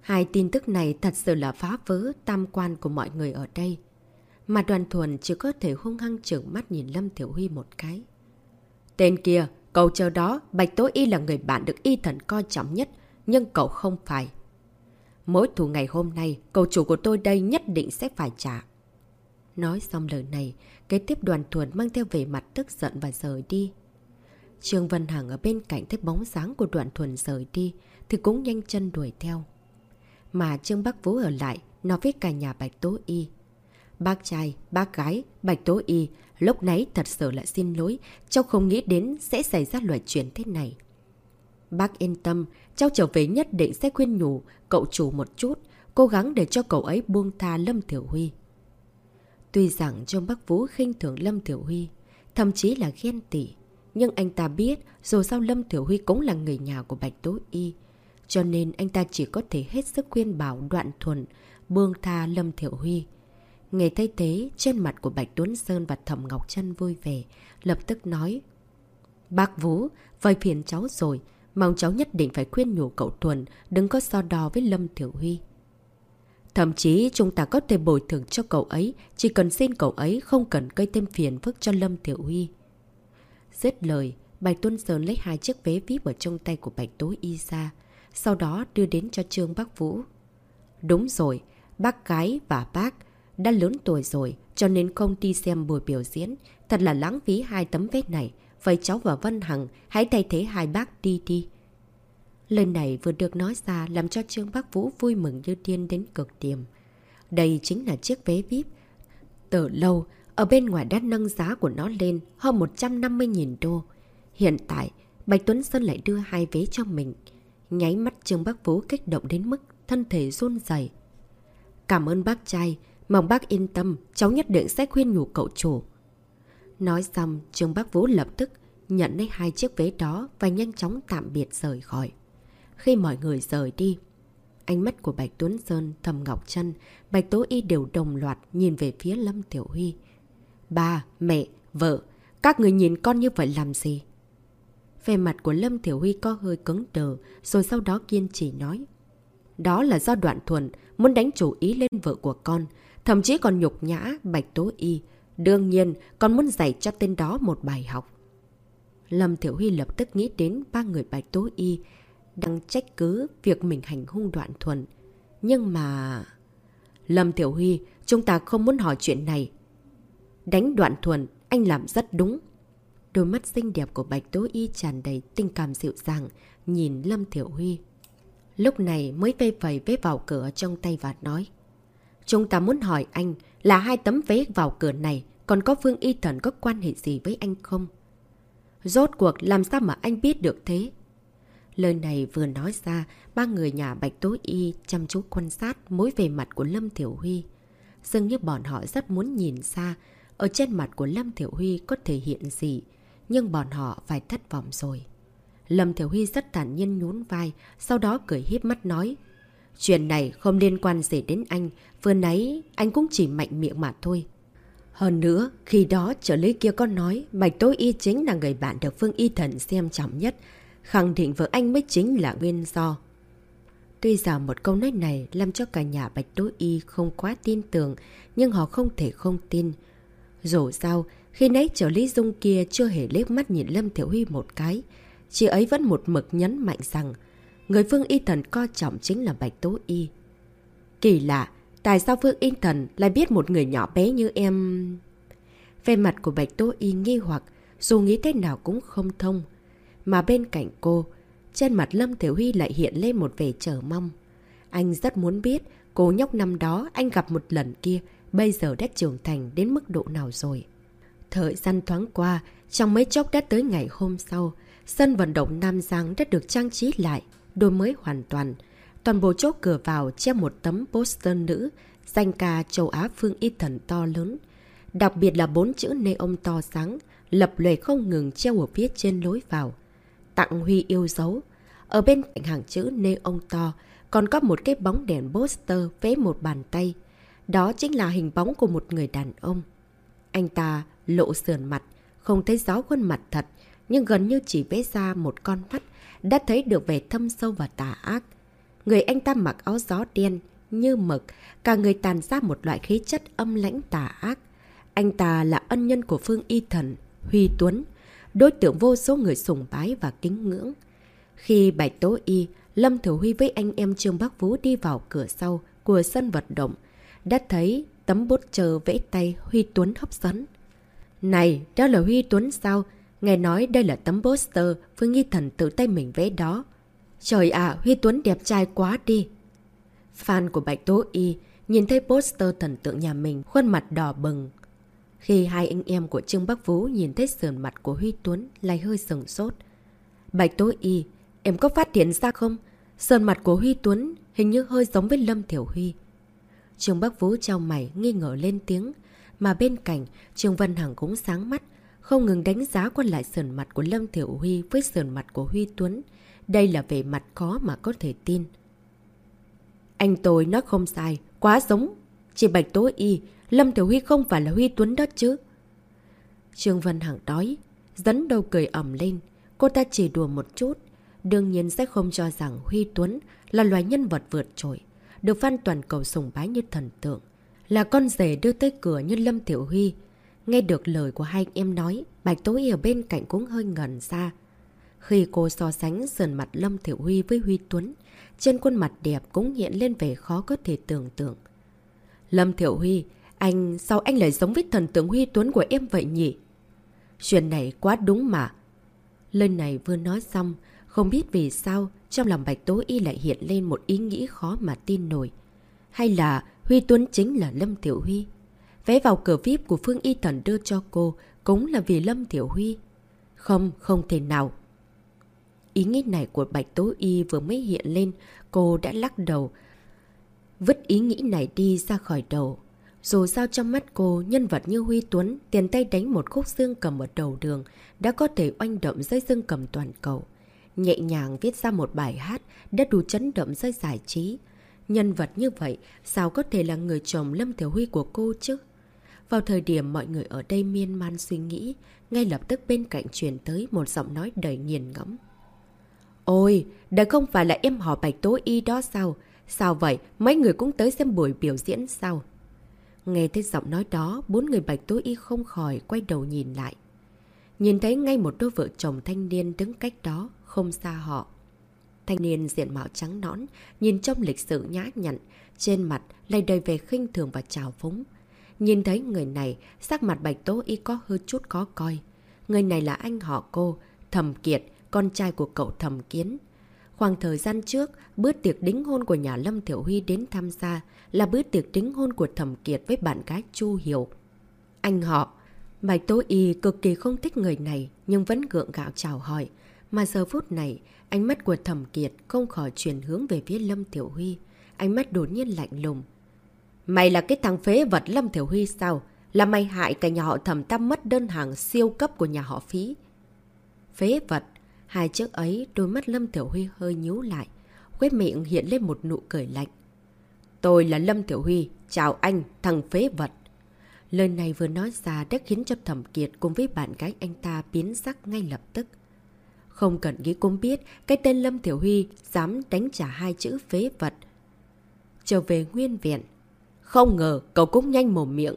Hai tin tức này thật sự là phá vỡ tam quan của mọi người ở đây. Mà đoàn thuần chỉ có thể hung hăng trợn mắt nhìn Lâm Thiểu Huy một cái. Tên kia, cậu chờ đó, Bạch Tố Y là người bạn được y thần coi trọng nhất, nhưng cậu không phải. Mỗi thù ngày hôm nay, cậu chủ của tôi đây nhất định sẽ phải trả. Nói xong lời này, kế tiếp đoàn thuần mang theo về mặt tức giận và rời đi. Trương Vân Hằng ở bên cạnh thấy bóng dáng của đoạn thuần rời đi thì cũng nhanh chân đuổi theo. Mà Trương Bắc Vũ ở lại nói với cả nhà Bạch Tố Y. Bác trai, bác gái, Bạch Tố Y Lúc nãy thật sự là xin lỗi, cháu không nghĩ đến sẽ xảy ra loại chuyện thế này. Bác yên tâm, cháu trở về nhất định sẽ khuyên nhủ cậu chủ một chút, cố gắng để cho cậu ấy buông tha Lâm Thiểu Huy. Tuy rằng Trương Bắc Vũ khinh thường Lâm Thiểu Huy, thậm chí là ghen tị, nhưng anh ta biết dù sao Lâm Thiểu Huy cũng là người nhà của Bạch Tố Y, cho nên anh ta chỉ có thể hết sức khuyên bảo đoạn thuần, buông tha Lâm Thiểu Huy. Nghe thấy thế, trên mặt của Bạch Tuấn Sơn và Thẩm Ngọc Trân vui vẻ, lập tức nói. Bác Vũ, vời phiền cháu rồi, mong cháu nhất định phải khuyên nhủ cậu Thuần đừng có so đo với Lâm Thiểu Huy. Thậm chí chúng ta có thể bồi thường cho cậu ấy, chỉ cần xin cậu ấy không cần gây thêm phiền phức cho Lâm Thiểu Huy. Dứt lời, Bạch tuân Sơn lấy hai chiếc vé VIP ở trong tay của Bạch Tố Y ra, sau đó đưa đến cho Trương Bắc Vũ. Đúng rồi, bác gái và bác đã lớn tuổi rồi, cho nên không đi xem buổi biểu diễn. Thật là lãng phí hai tấm vé này. Vậy cháu và Vân Hằng hãy thay thế hai bác đi đi. Lời này vừa được nói ra làm cho Trương Bắc Vũ vui mừng như điên đến cực điểm. Đây chính là chiếc vé VIP. Từ lâu, ở bên ngoài đã nâng giá của nó lên hơn 150.000 đô. Hiện tại, Bạch Tuấn Sơn lại đưa hai vé cho mình. Nháy mắt Trương bác Vũ kích động đến mức thân thể run dày. Cảm ơn bác trai, mong bác yên tâm, cháu nhất định sẽ khuyên nhủ cậu chủ. Nói xong, Trương bác Vũ lập tức nhận lấy hai chiếc vé đó và nhanh chóng tạm biệt rời khỏi. Khi mọi người rời đi, ánh mắt của Bạch Tuấn Sơn, Thầm Ngọc Trân, Bạch Tố Y đều đồng loạt nhìn về phía Lâm Tiểu Huy. Ba, mẹ, vợ, các người nhìn con như vậy làm gì? Về mặt của Lâm Tiểu Huy có hơi cứng đờ, rồi sau đó kiên trì nói. Đó là do đoạn thuần muốn đánh chủ ý lên vợ của con, thậm chí còn nhục nhã Bạch Tố Y. Đương nhiên, con muốn dạy cho tên đó một bài học. Lâm Tiểu Huy lập tức nghĩ đến ba người Bạch Tố Y đang trách cứ việc mình hành hung đoạn thuần. Nhưng mà... Lâm Tiểu Huy, chúng ta không muốn hỏi chuyện này. Đánh đoạn thuần, anh làm rất đúng. Đôi mắt xinh đẹp của Bạch Tố Y tràn đầy tình cảm dịu dàng, nhìn Lâm Tiểu Huy. Lúc này mới vây vầy vế vào cửa trong tay và nói. Chúng ta muốn hỏi anh là hai tấm vé vào cửa này còn có Phương Y Thần có quan hệ gì với anh không? Rốt cuộc làm sao mà anh biết được thế? Lời này vừa nói ra, ba người nhà Bạch Tố Y chăm chú quan sát mối về mặt của Lâm Thiểu Huy. Dường như bọn họ rất muốn nhìn xa, ở trên mặt của Lâm Thiểu Huy có thể hiện gì, nhưng bọn họ phải thất vọng rồi. Lâm Thiểu Huy rất thản nhiên nhún vai, sau đó cười hiếp mắt nói. Chuyện này không liên quan gì đến anh, vừa nãy anh cũng chỉ mạnh miệng mà thôi. Hơn nữa, khi đó trợ lý kia có nói Bạch tối Y chính là người bạn được Phương Y Thần xem trọng nhất, khẳng định vợ anh mới chính là nguyên do. Tuy rằng một câu nói này làm cho cả nhà Bạch tối Y không quá tin tưởng, nhưng họ không thể không tin. Dù sao, khi nãy trợ lý dung kia chưa hề liếc mắt nhìn Lâm Thiểu Huy một cái, chị ấy vẫn một mực nhấn mạnh rằng người Phương Y Thần coi trọng chính là Bạch Tố Y. Kỳ lạ, tại sao Phương Y Thần lại biết một người nhỏ bé như em... Về mặt của Bạch Tố Y nghi hoặc, dù nghĩ thế nào cũng không thông. Mà bên cạnh cô, trên mặt Lâm Thiểu Huy lại hiện lên một vẻ chờ mong. Anh rất muốn biết cô nhóc năm đó anh gặp một lần kia bây giờ đã trưởng thành đến mức độ nào rồi. Thời gian thoáng qua, trong mấy chốc đã tới ngày hôm sau, sân vận động Nam Giang đã được trang trí lại, đổi mới hoàn toàn. Toàn bộ chốt cửa vào treo một tấm poster nữ, danh ca châu Á phương y thần to lớn. Đặc biệt là bốn chữ neon to sáng, lập lề không ngừng treo ở phía trên lối vào. Tặng Huy yêu dấu. Ở bên cạnh hàng chữ neon to, còn có một cái bóng đèn poster vẽ một bàn tay. Đó chính là hình bóng của một người đàn ông. Anh ta lộ sườn mặt, không thấy rõ khuôn mặt thật, nhưng gần như chỉ vẽ ra một con mắt, đã thấy được vẻ thâm sâu và tà ác. Người anh ta mặc áo gió đen, như mực, cả người tàn ra một loại khí chất âm lãnh tà ác. Anh ta là ân nhân của Phương Y Thần, Huy Tuấn, đối tượng vô số người sùng bái và kính ngưỡng. Khi Bạch Tố Y, Lâm Thừa Huy với anh em Trương Bắc Vũ đi vào cửa sau của sân vận động, đã thấy tấm bút chờ vẽ tay Huy Tuấn hấp dẫn. Này, đó là Huy Tuấn sao? Nghe nói đây là tấm poster Phương Nghi Thần tự tay mình vẽ đó. Trời ạ, Huy Tuấn đẹp trai quá đi. Fan của Bạch Tố Y nhìn thấy poster thần tượng nhà mình khuôn mặt đỏ bừng. Khi hai anh em của Trương Bắc Vũ nhìn thấy sườn mặt của Huy Tuấn lại hơi sừng sốt. Bạch Tố Y, em có phát hiện ra không? Sườn mặt của Huy Tuấn hình như hơi giống với Lâm Thiểu Huy. Trương Bắc Vũ trao mày nghi ngờ lên tiếng. Mà bên cạnh, Trương Vân Hằng cũng sáng mắt, không ngừng đánh giá quan lại sườn mặt của Lâm Thiểu Huy với sườn mặt của Huy Tuấn. Đây là về mặt khó mà có thể tin. Anh tôi nói không sai, quá giống. Chị Bạch Tố Y, Lâm Thiểu Huy không phải là Huy Tuấn đó chứ. Trương Vân Hằng đói, dẫn đầu cười ẩm lên. Cô ta chỉ đùa một chút, đương nhiên sẽ không cho rằng Huy Tuấn là loài nhân vật vượt trội, được phan toàn cầu sùng bái như thần tượng. Là con rể đưa tới cửa như Lâm Tiểu Huy. Nghe được lời của hai anh em nói, Bạch Tố Y ở bên cạnh cũng hơi ngẩn ra. Khi cô so sánh sườn mặt Lâm Tiểu Huy với Huy Tuấn, trên khuôn mặt đẹp cũng hiện lên vẻ khó có thể tưởng tượng. Lâm Thiểu Huy, anh, sao anh lại giống với thần tượng Huy Tuấn của em vậy nhỉ? Chuyện này quá đúng mà. Lời này vừa nói xong, không biết vì sao trong lòng Bạch Tố Y lại hiện lên một ý nghĩ khó mà tin nổi. Hay là Huy Tuấn chính là Lâm Tiểu Huy? Vé vào cửa VIP của Phương Y Thần đưa cho cô cũng là vì Lâm Tiểu Huy. Không, không thể nào. Ý nghĩ này của Bạch Tố Y vừa mới hiện lên, cô đã lắc đầu. Vứt ý nghĩ này đi ra khỏi đầu. Dù sao trong mắt cô, nhân vật như Huy Tuấn, tiền tay đánh một khúc xương cầm ở đầu đường, đã có thể oanh động dây dương cầm toàn cầu. Nhẹ nhàng viết ra một bài hát đã đủ chấn động dây giải trí. Nhân vật như vậy, sao có thể là người chồng Lâm Thiểu Huy của cô chứ? Vào thời điểm mọi người ở đây miên man suy nghĩ, ngay lập tức bên cạnh truyền tới một giọng nói đầy nghiền ngẫm. Ôi, đây không phải là em họ Bạch Tố Y đó sao? Sao vậy? Mấy người cũng tới xem buổi biểu diễn sao? Nghe thấy giọng nói đó, bốn người Bạch Tố Y không khỏi quay đầu nhìn lại. Nhìn thấy ngay một đôi vợ chồng thanh niên đứng cách đó, không xa họ. Thanh niên diện mạo trắng nõn, nhìn trong lịch sự nhã nhặn, trên mặt lại đầy về khinh thường và trào phúng. Nhìn thấy người này, sắc mặt Bạch Tố Y có hơi chút khó coi. Người này là anh họ cô, Thầm Kiệt, con trai của cậu Thầm Kiến. Khoảng thời gian trước, bữa tiệc đính hôn của nhà Lâm Thiểu Huy đến tham gia là bữa tiệc đính hôn của Thẩm Kiệt với bạn gái Chu Hiểu. Anh họ, Bạch Tố Y cực kỳ không thích người này nhưng vẫn gượng gạo chào hỏi. Mà giờ phút này, ánh mắt của Thẩm Kiệt không khỏi chuyển hướng về phía Lâm Tiểu Huy. Ánh mắt đột nhiên lạnh lùng. Mày là cái thằng phế vật Lâm Tiểu Huy sao? Là mày hại cả nhà họ thẩm tam mất đơn hàng siêu cấp của nhà họ phí. Phế vật. Hai chữ ấy, đôi mắt Lâm Tiểu Huy hơi nhíu lại. Quét miệng hiện lên một nụ cười lạnh. Tôi là Lâm Tiểu Huy. Chào anh, thằng phế vật. Lời này vừa nói ra đã khiến cho Thẩm Kiệt cùng với bạn gái anh ta biến sắc ngay lập tức. Không cần nghĩ cũng biết cái tên Lâm Tiểu Huy dám đánh trả hai chữ phế vật. Trở về nguyên viện. Không ngờ cậu cũng nhanh mồm miệng.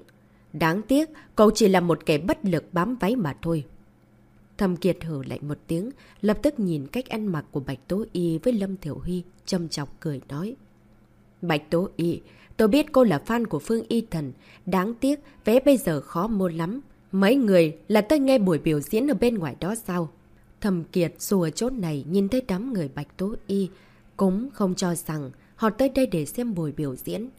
Đáng tiếc cậu chỉ là một kẻ bất lực bám váy mà thôi. Thầm Kiệt hử lại một tiếng, lập tức nhìn cách ăn mặc của Bạch Tố Y với Lâm Thiểu Huy, châm chọc cười nói. Bạch Tố Y, tôi biết cô là fan của Phương Y Thần, đáng tiếc vé bây giờ khó mua lắm. Mấy người là tôi nghe buổi biểu diễn ở bên ngoài đó sao? Thầm Kiệt dù ở chốt này nhìn thấy đám người Bạch Tố Y, cũng không cho rằng họ tới đây để xem buổi biểu diễn.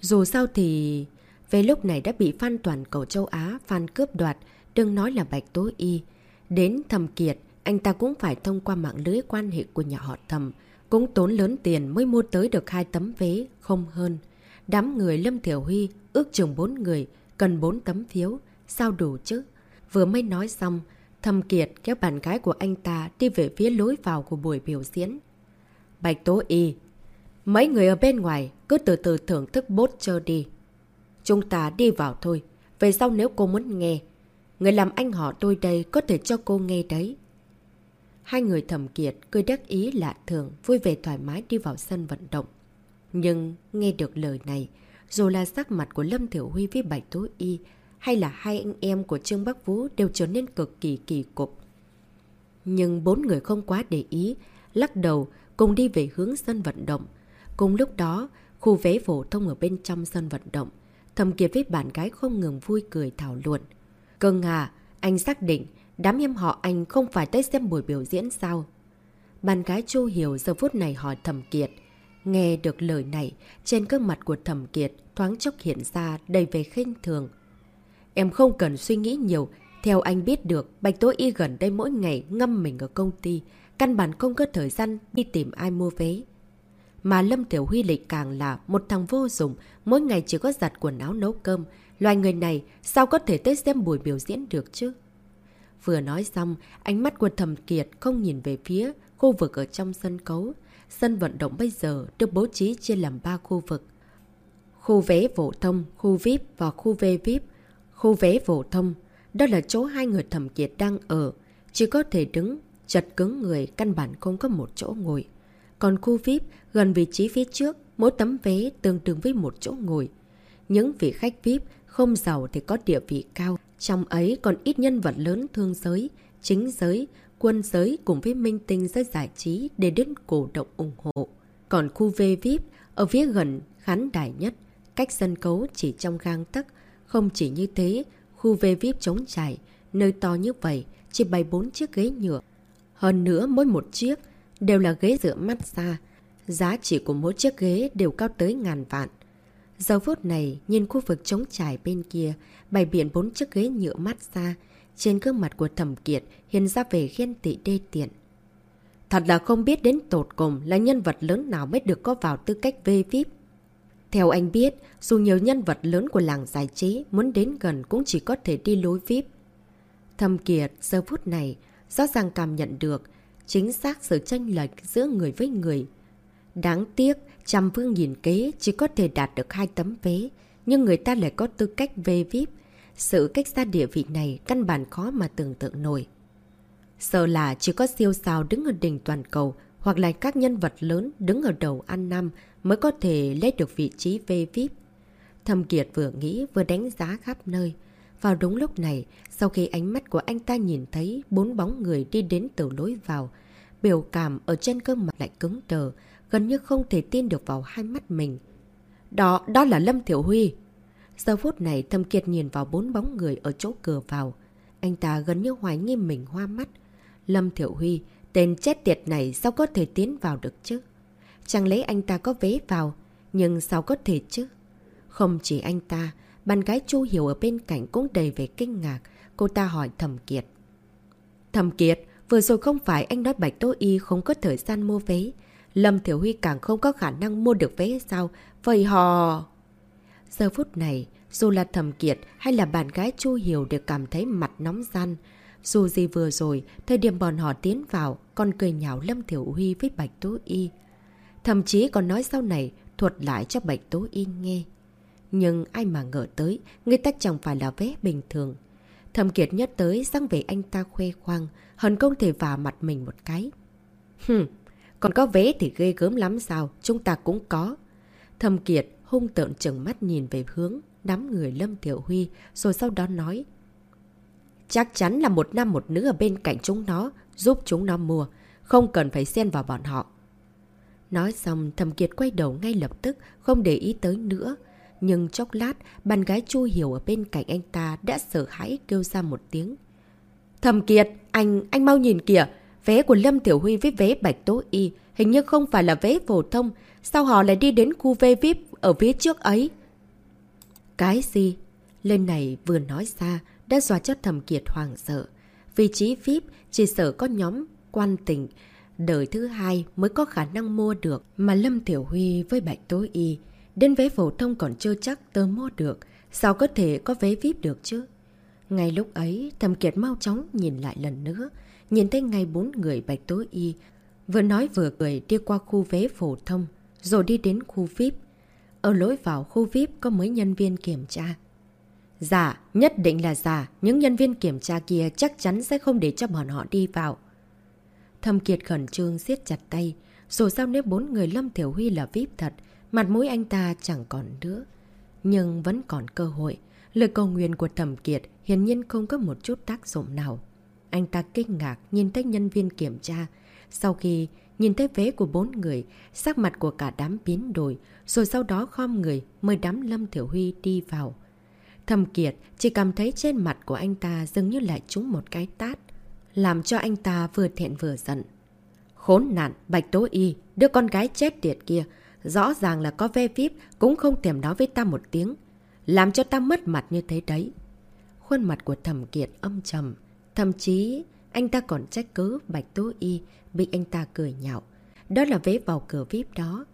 Dù sao thì... Về lúc này đã bị fan toàn cầu châu Á, fan cướp đoạt, đừng nói là Bạch Tố Y. Đến Thầm Kiệt, anh ta cũng phải thông qua mạng lưới quan hệ của nhà họ Thầm, cũng tốn lớn tiền mới mua tới được hai tấm vé, không hơn. Đám người Lâm Thiểu Huy ước chừng bốn người, cần bốn tấm phiếu, sao đủ chứ? Vừa mới nói xong, Thầm Kiệt kéo bạn gái của anh ta đi về phía lối vào của buổi biểu diễn. Bạch Tố Y Mấy người ở bên ngoài cứ từ từ thưởng thức bốt chơi đi. Chúng ta đi vào thôi. Về sau nếu cô muốn nghe, người làm anh họ tôi đây có thể cho cô nghe đấy. Hai người thầm kiệt cười đắc ý lạ thường, vui vẻ thoải mái đi vào sân vận động. Nhưng nghe được lời này, dù là sắc mặt của Lâm Thiểu Huy với Bạch Tố Y hay là hai anh em của Trương Bắc Vũ đều trở nên cực kỳ kỳ cục. Nhưng bốn người không quá để ý, lắc đầu cùng đi về hướng sân vận động. Cùng lúc đó, khu vé phổ thông ở bên trong sân vận động, thầm kiệt với bạn gái không ngừng vui cười thảo luận. Cưng à, anh xác định đám em họ anh không phải tới xem buổi biểu diễn sao? Bạn gái Chu Hiểu giờ phút này hỏi Thẩm kiệt. Nghe được lời này, trên gương mặt của Thẩm kiệt thoáng chốc hiện ra đầy về khinh thường. Em không cần suy nghĩ nhiều. Theo anh biết được, Bạch Tố Y gần đây mỗi ngày ngâm mình ở công ty. Căn bản không có thời gian đi tìm ai mua vé. Mà Lâm Tiểu Huy lịch càng là một thằng vô dụng, mỗi ngày chỉ có giặt quần áo nấu cơm. Loài người này sao có thể tới xem buổi biểu diễn được chứ? Vừa nói xong, ánh mắt của thầm kiệt không nhìn về phía khu vực ở trong sân cấu. Sân vận động bây giờ được bố trí chia làm 3 khu vực. Khu vé phổ thông, khu VIP và khu V VIP. Khu vé phổ thông, đó là chỗ hai người thầm kiệt đang ở. Chỉ có thể đứng, chật cứng người, căn bản không có một chỗ ngồi. Còn khu VIP, gần vị trí phía trước, mỗi tấm vé tương đương với một chỗ ngồi. Những vị khách VIP không giàu thì có địa vị cao. Trong ấy còn ít nhân vật lớn thương giới, chính giới, quân giới cùng với minh tinh giới giải trí để đến cổ động ủng hộ. Còn khu V VIP ở phía gần khán đài nhất, cách sân khấu chỉ trong gang tấc. Không chỉ như thế, khu V VIP trống trải, nơi to như vậy, chỉ bày bốn chiếc ghế nhựa. Hơn nữa mỗi một chiếc đều là ghế rửa massage. Giá trị của mỗi chiếc ghế đều cao tới ngàn vạn. Giờ phút này, nhìn khu vực trống trải bên kia, bày biển bốn chiếc ghế nhựa mát xa trên gương mặt của thẩm kiệt hiện ra về ghen tị đê tiện. Thật là không biết đến tột cùng là nhân vật lớn nào mới được có vào tư cách vê VIP. Theo anh biết, dù nhiều nhân vật lớn của làng giải trí muốn đến gần cũng chỉ có thể đi lối VIP. Thầm Kiệt giờ phút này rõ ràng cảm nhận được chính xác sự tranh lệch giữa người với người. Đáng tiếc, Trăm Vương nhìn kế chỉ có thể đạt được hai tấm vé, nhưng người ta lại có tư cách về VIP. Sự cách xa địa vị này căn bản khó mà tưởng tượng nổi. Sợ là chỉ có siêu sao đứng ở đỉnh toàn cầu hoặc là các nhân vật lớn đứng ở đầu ăn năm mới có thể lấy được vị trí về VIP. Thâm Kiệt vừa nghĩ vừa đánh giá khắp nơi. Vào đúng lúc này, sau khi ánh mắt của anh ta nhìn thấy bốn bóng người đi đến từ lối vào, biểu cảm ở trên cơ mặt lại cứng đờ, gần như không thể tin được vào hai mắt mình. Đó, đó là Lâm Thiểu Huy. Giờ phút này Thâm Kiệt nhìn vào bốn bóng người ở chỗ cửa vào. Anh ta gần như hoài nghi mình hoa mắt. Lâm Thiểu Huy, tên chết tiệt này sao có thể tiến vào được chứ? Chẳng lấy anh ta có vé vào, nhưng sao có thể chứ? Không chỉ anh ta, bạn gái Chu Hiểu ở bên cạnh cũng đầy về kinh ngạc. Cô ta hỏi Thẩm Kiệt. Thẩm Kiệt, vừa rồi không phải anh nói Bạch Tô Y không có thời gian mua vé. Lâm Thiểu Huy càng không có khả năng mua được vé sao? Vậy họ... Giờ phút này, dù là thầm Kiệt hay là bạn gái Chu Hiểu đều cảm thấy mặt nóng gian. Dù gì vừa rồi, thời điểm bọn họ tiến vào, còn cười nhạo Lâm Thiểu Huy với Bạch Tố Y. Thậm chí còn nói sau này, thuật lại cho Bạch Tố Y nghe. Nhưng ai mà ngờ tới, người ta chẳng phải là vé bình thường. thầm Kiệt nhất tới sang về anh ta khoe khoang, hẳn không thể vào mặt mình một cái. Hừm, còn có vé thì ghê gớm lắm sao, chúng ta cũng có. Thẩm Kiệt hung tợn chừng mắt nhìn về hướng đám người Lâm Tiểu Huy, rồi sau đó nói. Chắc chắn là một nam một nữ ở bên cạnh chúng nó, giúp chúng nó mua, không cần phải xen vào bọn họ. Nói xong, Thẩm Kiệt quay đầu ngay lập tức, không để ý tới nữa. Nhưng chốc lát, bạn gái Chu Hiểu ở bên cạnh anh ta đã sợ hãi kêu ra một tiếng. Thẩm Kiệt, anh, anh mau nhìn kìa, vé của Lâm Tiểu Huy với vé Bạch Tố Y hình như không phải là vé phổ thông, sao họ lại đi đến khu vé VIP ở phía trước ấy? Cái gì? Lên này vừa nói ra, đã dọa cho Thẩm Kiệt hoàng sợ. Vị trí VIP chỉ sợ có nhóm quan tình, đời thứ hai mới có khả năng mua được, mà Lâm Tiểu Huy với Bạch Tố Y Đến vé phổ thông còn chưa chắc tớ mua được, sao có thể có vé VIP được chứ? Ngay lúc ấy, Thầm Kiệt mau chóng nhìn lại lần nữa, nhìn thấy ngay bốn người bạch tố y, vừa nói vừa cười đi qua khu vé phổ thông, rồi đi đến khu VIP. Ở lối vào khu VIP có mấy nhân viên kiểm tra. giả nhất định là giả, những nhân viên kiểm tra kia chắc chắn sẽ không để cho bọn họ đi vào. Thầm Kiệt khẩn trương siết chặt tay, dù sao nếu bốn người Lâm Thiểu Huy là VIP thật, Mặt mũi anh ta chẳng còn nữa. Nhưng vẫn còn cơ hội. Lời cầu nguyện của Thẩm Kiệt hiển nhiên không có một chút tác dụng nào. Anh ta kinh ngạc nhìn thấy nhân viên kiểm tra. Sau khi nhìn thấy vé của bốn người, sắc mặt của cả đám biến đổi, rồi sau đó khom người mời đám Lâm Thiểu Huy đi vào. thầm Kiệt chỉ cảm thấy trên mặt của anh ta dường như lại trúng một cái tát, làm cho anh ta vừa thẹn vừa giận. Khốn nạn, Bạch Tố Y, đứa con gái chết tiệt kia, Rõ ràng là có ve VIP cũng không thèm nói với ta một tiếng. Làm cho ta mất mặt như thế đấy. khuôn mặt của thẩm kiệt âm trầm. Thậm chí, anh ta còn trách cứ Bạch Tố Y bị anh ta cười nhạo. Đó là vé vào cửa VIP đó.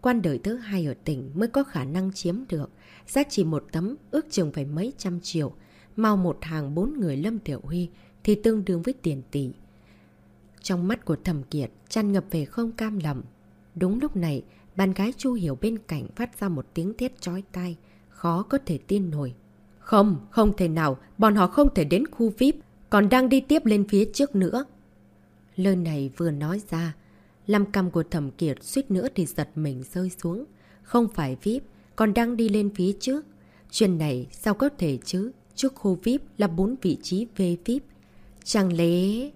Quan đời thứ hai ở tỉnh mới có khả năng chiếm được. Giá trị một tấm ước chừng phải mấy trăm triệu. Mau một hàng bốn người Lâm Tiểu Huy thì tương đương với tiền tỷ. Trong mắt của thẩm kiệt chăn ngập về không cam lòng. Đúng lúc này, bạn gái Chu Hiểu bên cạnh phát ra một tiếng thét chói tai, khó có thể tin nổi. Không, không thể nào, bọn họ không thể đến khu VIP, còn đang đi tiếp lên phía trước nữa. Lời này vừa nói ra, làm cầm của thẩm kiệt suýt nữa thì giật mình rơi xuống. Không phải VIP, còn đang đi lên phía trước. Chuyện này sao có thể chứ? Trước khu VIP là bốn vị trí về VIP. Chẳng lẽ...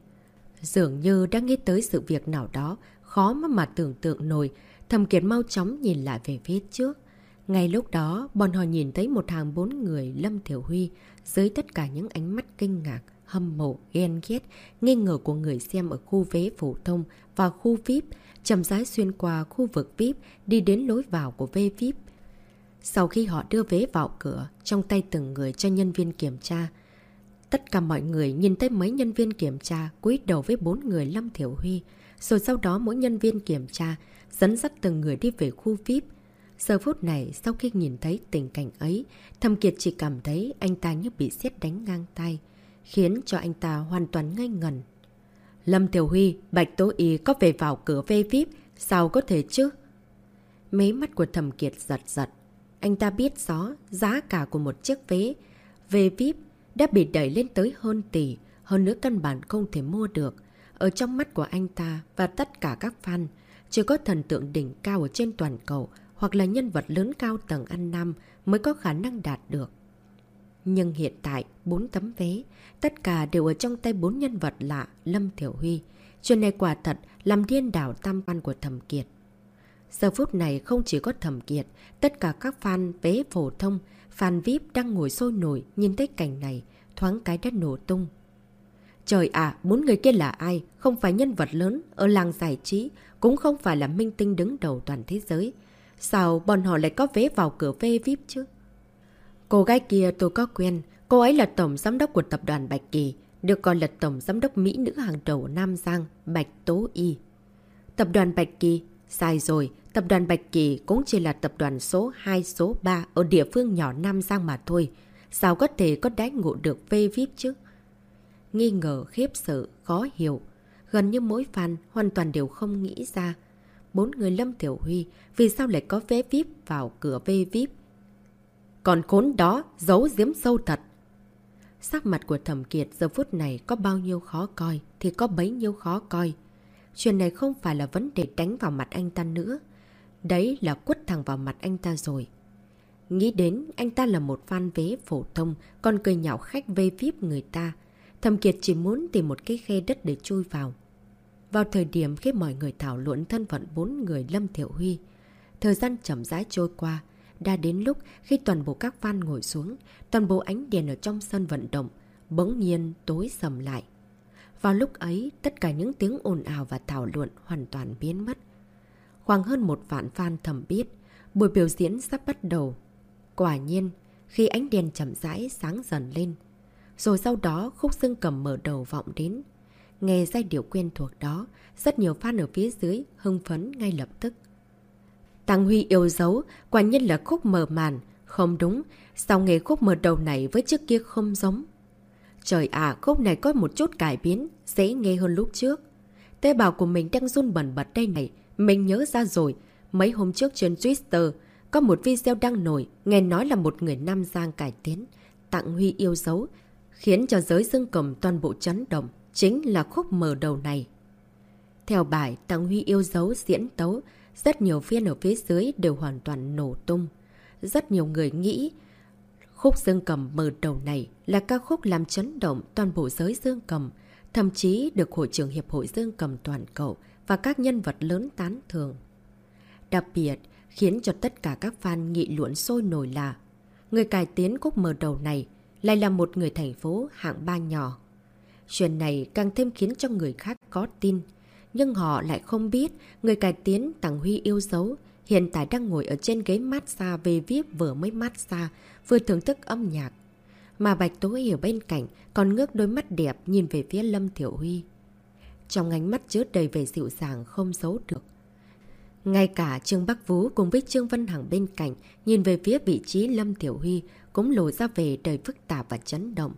Dường như đã nghĩ tới sự việc nào đó, khó mà mà tưởng tượng nổi, thầm kiệt mau chóng nhìn lại về phía trước. Ngay lúc đó, bọn họ nhìn thấy một hàng bốn người Lâm Thiểu Huy dưới tất cả những ánh mắt kinh ngạc, hâm mộ, ghen ghét, nghi ngờ của người xem ở khu vé phổ thông và khu VIP, chậm rãi xuyên qua khu vực VIP đi đến lối vào của V VIP. Sau khi họ đưa vé vào cửa, trong tay từng người cho nhân viên kiểm tra, tất cả mọi người nhìn thấy mấy nhân viên kiểm tra cúi đầu với bốn người Lâm Thiểu Huy, rồi sau đó mỗi nhân viên kiểm tra dẫn dắt từng người đi về khu VIP. Giờ phút này, sau khi nhìn thấy tình cảnh ấy, Thầm Kiệt chỉ cảm thấy anh ta như bị xét đánh ngang tay, khiến cho anh ta hoàn toàn ngây ngần. Lâm Tiểu Huy, Bạch Tố Y có về vào cửa vê VIP, sao có thể chứ? Mấy mắt của Thẩm Kiệt giật giật. Anh ta biết rõ giá cả của một chiếc vé về VIP đã bị đẩy lên tới hơn tỷ, hơn nữa căn bản không thể mua được. Ở trong mắt của anh ta và tất cả các fan, chỉ có thần tượng đỉnh cao ở trên toàn cầu hoặc là nhân vật lớn cao tầng ăn năm mới có khả năng đạt được. Nhưng hiện tại, bốn tấm vé, tất cả đều ở trong tay bốn nhân vật lạ Lâm Thiểu Huy. Chuyện này quả thật làm điên đảo tam quan của Thẩm Kiệt. Giờ phút này không chỉ có Thẩm Kiệt, tất cả các fan vé phổ thông, fan VIP đang ngồi sôi nổi nhìn thấy cảnh này, thoáng cái đất nổ tung. Trời ạ, bốn người kia là ai? Không phải nhân vật lớn ở làng giải trí, cũng không phải là minh tinh đứng đầu toàn thế giới. Sao bọn họ lại có vé vào cửa vé VIP chứ? Cô gái kia tôi có quen, cô ấy là tổng giám đốc của tập đoàn Bạch Kỳ, được coi là tổng giám đốc Mỹ nữ hàng đầu Nam Giang, Bạch Tố Y. Tập đoàn Bạch Kỳ, sai rồi, tập đoàn Bạch Kỳ cũng chỉ là tập đoàn số 2, số 3 ở địa phương nhỏ Nam Giang mà thôi. Sao có thể có đáy ngộ được vê VIP chứ? Nghi ngờ, khiếp sợ, khó hiểu. Gần như mỗi fan hoàn toàn đều không nghĩ ra. Bốn người Lâm Tiểu Huy vì sao lại có vé VIP vào cửa vê VIP? Còn khốn đó, giấu giếm sâu thật. Sắc mặt của thẩm kiệt giờ phút này có bao nhiêu khó coi thì có bấy nhiêu khó coi. Chuyện này không phải là vấn đề đánh vào mặt anh ta nữa. Đấy là quất thẳng vào mặt anh ta rồi. Nghĩ đến anh ta là một fan vé phổ thông còn cười nhạo khách vây VIP người ta. Thầm Kiệt chỉ muốn tìm một cái khe đất để chui vào. Vào thời điểm khi mọi người thảo luận thân phận bốn người Lâm Thiệu Huy, thời gian chậm rãi trôi qua, đã đến lúc khi toàn bộ các fan ngồi xuống, toàn bộ ánh đèn ở trong sân vận động, bỗng nhiên tối sầm lại. Vào lúc ấy, tất cả những tiếng ồn ào và thảo luận hoàn toàn biến mất. Khoảng hơn một vạn fan thầm biết, buổi biểu diễn sắp bắt đầu. Quả nhiên, khi ánh đèn chậm rãi sáng dần lên, rồi sau đó khúc dương cầm mở đầu vọng đến. Nghe giai điệu quen thuộc đó, rất nhiều fan ở phía dưới hưng phấn ngay lập tức. Tăng Huy yêu dấu, quả nhiên là khúc mở màn. Không đúng, sao nghe khúc mở đầu này với trước kia không giống? Trời ạ, khúc này có một chút cải biến, dễ nghe hơn lúc trước. Tế bào của mình đang run bẩn bật đây này, mình nhớ ra rồi. Mấy hôm trước trên Twitter, có một video đăng nổi, nghe nói là một người Nam Giang cải tiến. Tặng Huy yêu dấu, khiến cho giới dương cầm toàn bộ chấn động, chính là khúc mở đầu này. Theo bài Tặng Huy yêu dấu diễn tấu, rất nhiều viên ở phía dưới đều hoàn toàn nổ tung. Rất nhiều người nghĩ khúc dương cầm mở đầu này là ca khúc làm chấn động toàn bộ giới dương cầm, thậm chí được Hội trưởng Hiệp hội Dương cầm toàn cầu và các nhân vật lớn tán thường. Đặc biệt, khiến cho tất cả các fan nghị luận sôi nổi là người cải tiến khúc mở đầu này lại là một người thành phố hạng ba nhỏ. Chuyện này càng thêm khiến cho người khác có tin. Nhưng họ lại không biết người cải tiến Tằng Huy yêu dấu hiện tại đang ngồi ở trên ghế massage về VIP vừa mới massage, vừa thưởng thức âm nhạc. mà Bạch Tố Hiểu ở bên cạnh còn ngước đôi mắt đẹp nhìn về phía Lâm Thiểu Huy. Trong ánh mắt chứa đầy vẻ dịu dàng không giấu được. Ngay cả Trương Bắc Vũ cùng với Trương Văn Hằng bên cạnh nhìn về phía vị trí Lâm Thiểu Huy cũng lộ ra về đầy phức tạp và chấn động.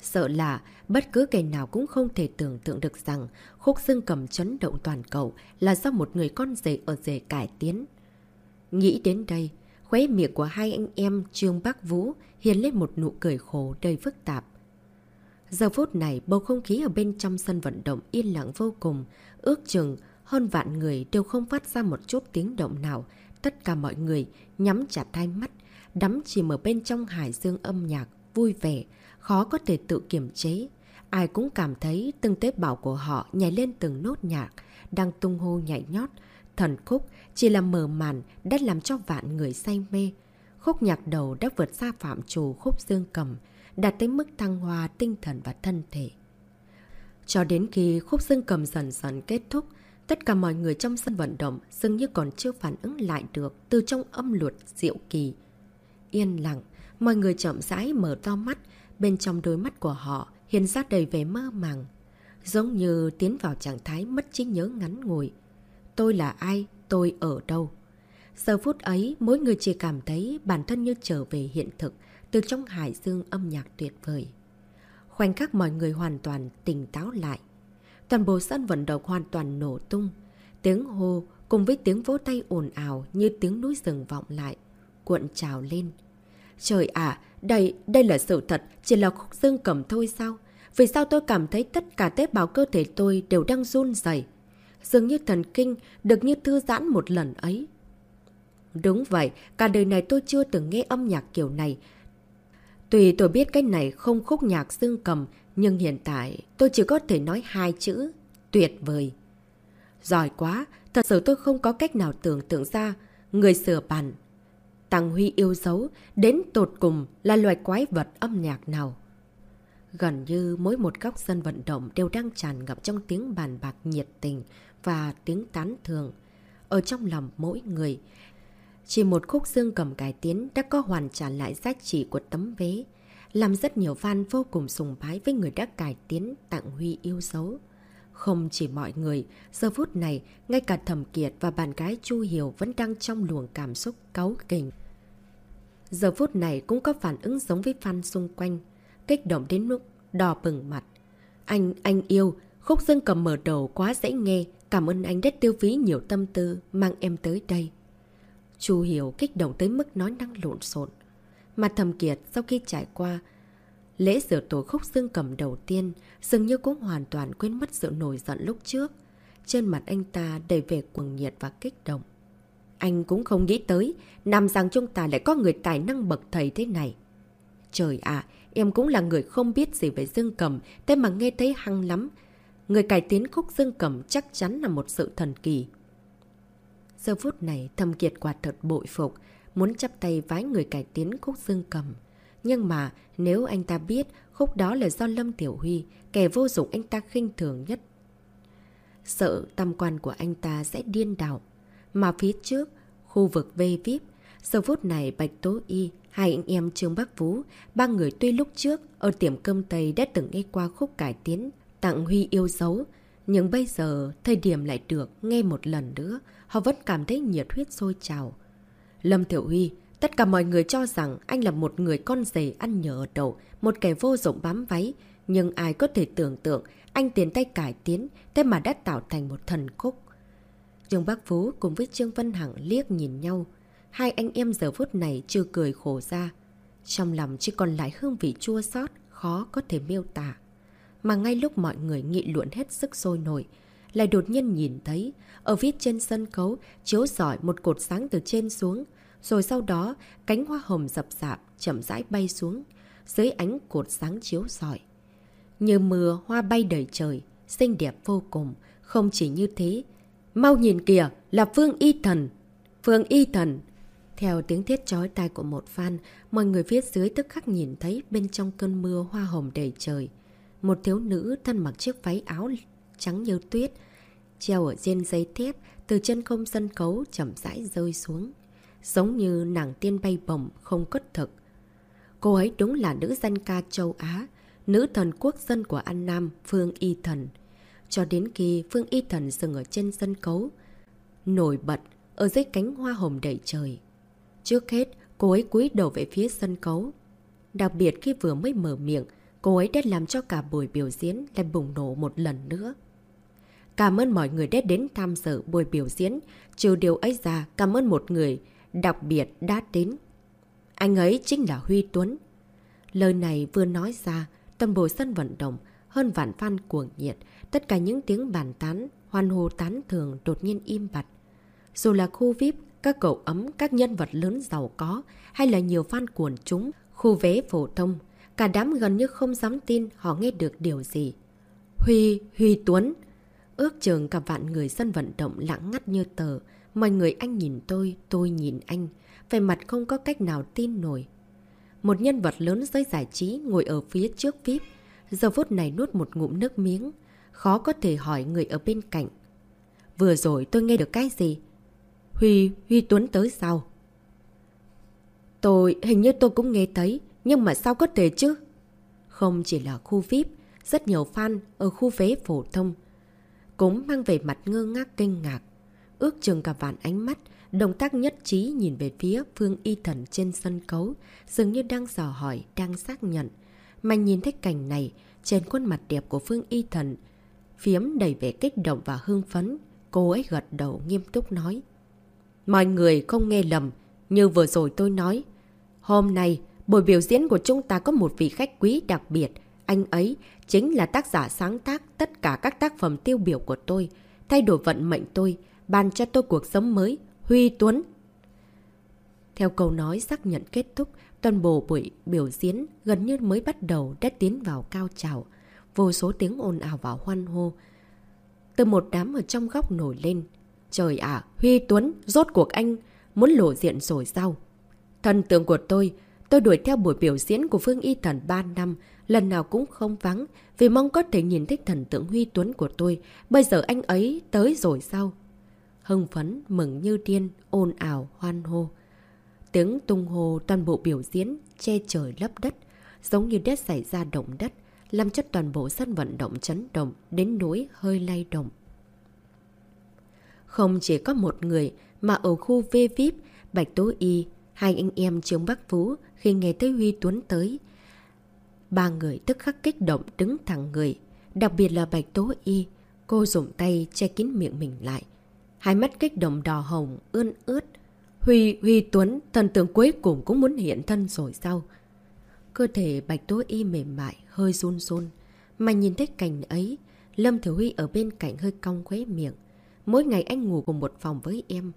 Sợ là bất cứ kẻ nào cũng không thể tưởng tượng được rằng khúc xương cầm chấn động toàn cầu là do một người con rể ở rể cải tiến. Nghĩ đến đây, khóe miệng của hai anh em Trương Bắc Vũ hiện lên một nụ cười khổ đầy phức tạp. Giờ phút này, bầu không khí ở bên trong sân vận động yên lặng vô cùng, ước chừng hơn vạn người đều không phát ra một chút tiếng động nào. Tất cả mọi người nhắm chặt hai mắt, đắm chìm ở bên trong hải dương âm nhạc, vui vẻ, khó có thể tự kiềm chế. Ai cũng cảm thấy từng tế bào của họ nhảy lên từng nốt nhạc, đang tung hô nhảy nhót. Thần khúc chỉ là mờ màn đã làm cho vạn người say mê. Khúc nhạc đầu đã vượt xa phạm trù khúc dương cầm, đạt tới mức thăng hoa tinh thần và thân thể. Cho đến khi khúc dương cầm dần dần kết thúc, tất cả mọi người trong sân vận động dường như còn chưa phản ứng lại được từ trong âm luật diệu kỳ. Yên lặng, mọi người chậm rãi mở to mắt, bên trong đôi mắt của họ hiện ra đầy vẻ mơ màng. Giống như tiến vào trạng thái mất trí nhớ ngắn ngủi. Tôi là ai? Tôi ở đâu? Giờ phút ấy, mỗi người chỉ cảm thấy bản thân như trở về hiện thực từ trong hải dương âm nhạc tuyệt vời. Khoảnh khắc mọi người hoàn toàn tỉnh táo lại. Toàn bộ sân vận động hoàn toàn nổ tung. Tiếng hô cùng với tiếng vỗ tay ồn ào như tiếng núi rừng vọng lại, cuộn trào lên. Trời ạ, đây, đây là sự thật, chỉ là khúc dương cầm thôi sao? Vì sao tôi cảm thấy tất cả tế bào cơ thể tôi đều đang run dày? Dường như thần kinh được như thư giãn một lần ấy. Đúng vậy, cả đời này tôi chưa từng nghe âm nhạc kiểu này. Tùy tôi biết cái này không khúc nhạc dương cầm, nhưng hiện tại tôi chỉ có thể nói hai chữ. Tuyệt vời. Giỏi quá, thật sự tôi không có cách nào tưởng tượng ra. Người sửa bản. Tăng Huy yêu dấu, đến tột cùng là loài quái vật âm nhạc nào. Gần như mỗi một góc sân vận động đều đang tràn ngập trong tiếng bàn bạc nhiệt tình và tiếng tán thường. Ở trong lòng mỗi người, chỉ một khúc dương cầm cải tiến đã có hoàn trả lại giá trị của tấm vé, làm rất nhiều fan vô cùng sùng bái với người đã cải tiến tặng Huy yêu dấu. Không chỉ mọi người, giờ phút này, ngay cả Thẩm Kiệt và bạn gái Chu Hiểu vẫn đang trong luồng cảm xúc cáu kình. Giờ phút này cũng có phản ứng giống với fan xung quanh, kích động đến mức đỏ bừng mặt. Anh, anh yêu, khúc dương cầm mở đầu quá dễ nghe, cảm ơn anh đã tiêu phí nhiều tâm tư mang em tới đây. Chu Hiểu kích động tới mức nói năng lộn xộn. Mặt thẩm kiệt sau khi trải qua lễ rửa tổ khúc xương cầm đầu tiên, dường như cũng hoàn toàn quên mất sự nổi giận lúc trước. Trên mặt anh ta đầy vẻ cuồng nhiệt và kích động. Anh cũng không nghĩ tới, nằm rằng chúng ta lại có người tài năng bậc thầy thế này. Trời ạ, em cũng là người không biết gì về dương cầm, thế mà nghe thấy hăng lắm. Người cải tiến khúc dương cầm chắc chắn là một sự thần kỳ. Giờ phút này, thầm kiệt quả thật bội phục, muốn chắp tay vái người cải tiến khúc dương cầm. Nhưng mà nếu anh ta biết khúc đó là do Lâm Tiểu Huy, kẻ vô dụng anh ta khinh thường nhất. Sợ tâm quan của anh ta sẽ điên đảo. Mà phía trước, khu vực vê VIP, giờ phút này Bạch Tố Y, hai anh em Trương Bắc Vũ, ba người tuy lúc trước ở tiệm cơm Tây đã từng nghe qua khúc cải tiến, tặng Huy yêu dấu. Nhưng bây giờ, thời điểm lại được nghe một lần nữa, họ vẫn cảm thấy nhiệt huyết sôi trào. Lâm Tiểu Huy, tất cả mọi người cho rằng anh là một người con rể ăn nhờ ở đậu, một kẻ vô dụng bám váy. Nhưng ai có thể tưởng tượng anh tiền tay cải tiến, thế mà đã tạo thành một thần khúc. Trương Bác Phú cùng với Trương Văn Hằng liếc nhìn nhau. Hai anh em giờ phút này chưa cười khổ ra. Trong lòng chỉ còn lại hương vị chua xót khó có thể miêu tả. Mà ngay lúc mọi người nghị luận hết sức sôi nổi, lại đột nhiên nhìn thấy, ở phía trên sân khấu, chiếu giỏi một cột sáng từ trên xuống, rồi sau đó cánh hoa hồng dập dạp, chậm rãi bay xuống, dưới ánh cột sáng chiếu rọi. Như mưa, hoa bay đầy trời, xinh đẹp vô cùng, không chỉ như thế. Mau nhìn kìa, là Phương Y Thần! Phương Y Thần! Theo tiếng thiết chói tai của một fan, mọi người phía dưới tức khắc nhìn thấy bên trong cơn mưa hoa hồng đầy trời. Một thiếu nữ thân mặc chiếc váy áo trắng như tuyết, treo ở trên dây thép, từ chân không sân khấu chậm rãi rơi xuống. Giống như nàng tiên bay bổng không cất thực. Cô ấy đúng là nữ danh ca châu Á, nữ thần quốc dân của An Nam, Phương Y Thần. Cho đến khi Phương Y Thần dừng ở trên sân khấu, nổi bật ở dưới cánh hoa hồng đầy trời. Trước hết, cô ấy cúi đầu về phía sân khấu. Đặc biệt khi vừa mới mở miệng, cô ấy đã làm cho cả buổi biểu diễn lại bùng nổ một lần nữa. Cảm ơn mọi người đã đến tham dự buổi biểu diễn. Trừ điều ấy ra, cảm ơn một người đặc biệt đã đến. Anh ấy chính là Huy Tuấn. Lời này vừa nói ra, toàn bộ sân vận động, hơn vạn fan cuồng nhiệt, tất cả những tiếng bàn tán, hoan hô tán thường đột nhiên im bặt. Dù là khu VIP, các cậu ấm, các nhân vật lớn giàu có, hay là nhiều fan cuồn chúng, khu vé phổ thông, cả đám gần như không dám tin họ nghe được điều gì. Huy, Huy Tuấn, Ước chừng cả vạn người dân vận động lặng ngắt như tờ. Mọi người anh nhìn tôi, tôi nhìn anh. Về mặt không có cách nào tin nổi. Một nhân vật lớn giới giải trí ngồi ở phía trước VIP. Giờ phút này nuốt một ngụm nước miếng. Khó có thể hỏi người ở bên cạnh. Vừa rồi tôi nghe được cái gì? Huy, Huy Tuấn tới sao? Tôi, hình như tôi cũng nghe thấy. Nhưng mà sao có thể chứ? Không chỉ là khu VIP, rất nhiều fan ở khu vé phổ thông cũng mang về mặt ngơ ngác kinh ngạc. Ước chừng cả vạn ánh mắt, động tác nhất trí nhìn về phía Phương Y Thần trên sân khấu, dường như đang dò hỏi, đang xác nhận. Mà nhìn thấy cảnh này, trên khuôn mặt đẹp của Phương Y Thần, phiếm đầy vẻ kích động và hương phấn, cô ấy gật đầu nghiêm túc nói. Mọi người không nghe lầm, như vừa rồi tôi nói. Hôm nay, buổi biểu diễn của chúng ta có một vị khách quý đặc biệt, anh ấy chính là tác giả sáng tác tất cả các tác phẩm tiêu biểu của tôi, thay đổi vận mệnh tôi, ban cho tôi cuộc sống mới, Huy Tuấn. Theo câu nói xác nhận kết thúc, toàn bộ buổi biểu diễn gần như mới bắt đầu đã tiến vào cao trào. Vô số tiếng ồn ào vào hoan hô. Từ một đám ở trong góc nổi lên. Trời ạ, Huy Tuấn, rốt cuộc anh muốn lộ diện rồi sao? Thần tượng của tôi, tôi đuổi theo buổi biểu diễn của Phương Y Thần 3 năm, lần nào cũng không vắng, vì mong có thể nhìn thấy thần tượng Huy Tuấn của tôi. Bây giờ anh ấy tới rồi sao? Hưng phấn, mừng như điên, ồn ảo hoan hô. Tiếng tung hô toàn bộ biểu diễn, che trời lấp đất, giống như đất xảy ra động đất, làm cho toàn bộ sân vận động chấn động, đến nỗi hơi lay động. Không chỉ có một người, mà ở khu V VIP, Bạch Tố Y, hai anh em Trương Bắc Phú khi nghe tới Huy Tuấn tới, Ba người tức khắc kích động đứng thẳng người. Đặc biệt là Bạch Tố Y. Cô dùng tay che kín miệng mình lại. Hai mắt kích động đỏ hồng, ươn ướt. Huy, Huy Tuấn, thần tượng cuối cùng cũng muốn hiện thân rồi sao? Cơ thể Bạch tối Y mềm mại, hơi run run. Mà nhìn thấy cảnh ấy, Lâm Thiểu Huy ở bên cạnh hơi cong khuế miệng. Mỗi ngày anh ngủ cùng một phòng với em.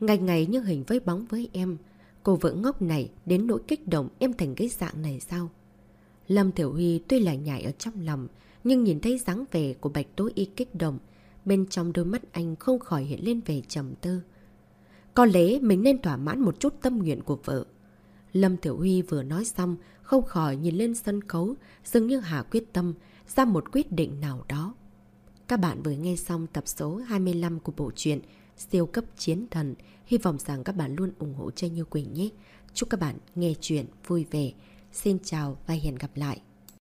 Ngày ngày như hình với bóng với em. Cô vợ ngốc này đến nỗi kích động em thành cái dạng này sao? Lâm Thiểu Huy tuy là nhảy ở trong lòng, nhưng nhìn thấy dáng vẻ của Bạch tối Y kích động, bên trong đôi mắt anh không khỏi hiện lên về trầm tư. Có lẽ mình nên thỏa mãn một chút tâm nguyện của vợ. Lâm tiểu Huy vừa nói xong, không khỏi nhìn lên sân khấu, dường như hạ quyết tâm, ra một quyết định nào đó. Các bạn vừa nghe xong tập số 25 của bộ truyện Siêu cấp chiến thần. Hy vọng rằng các bạn luôn ủng hộ cho Như Quỳnh nhé. Chúc các bạn nghe chuyện vui vẻ. Xin chào và hẹn gặp lại.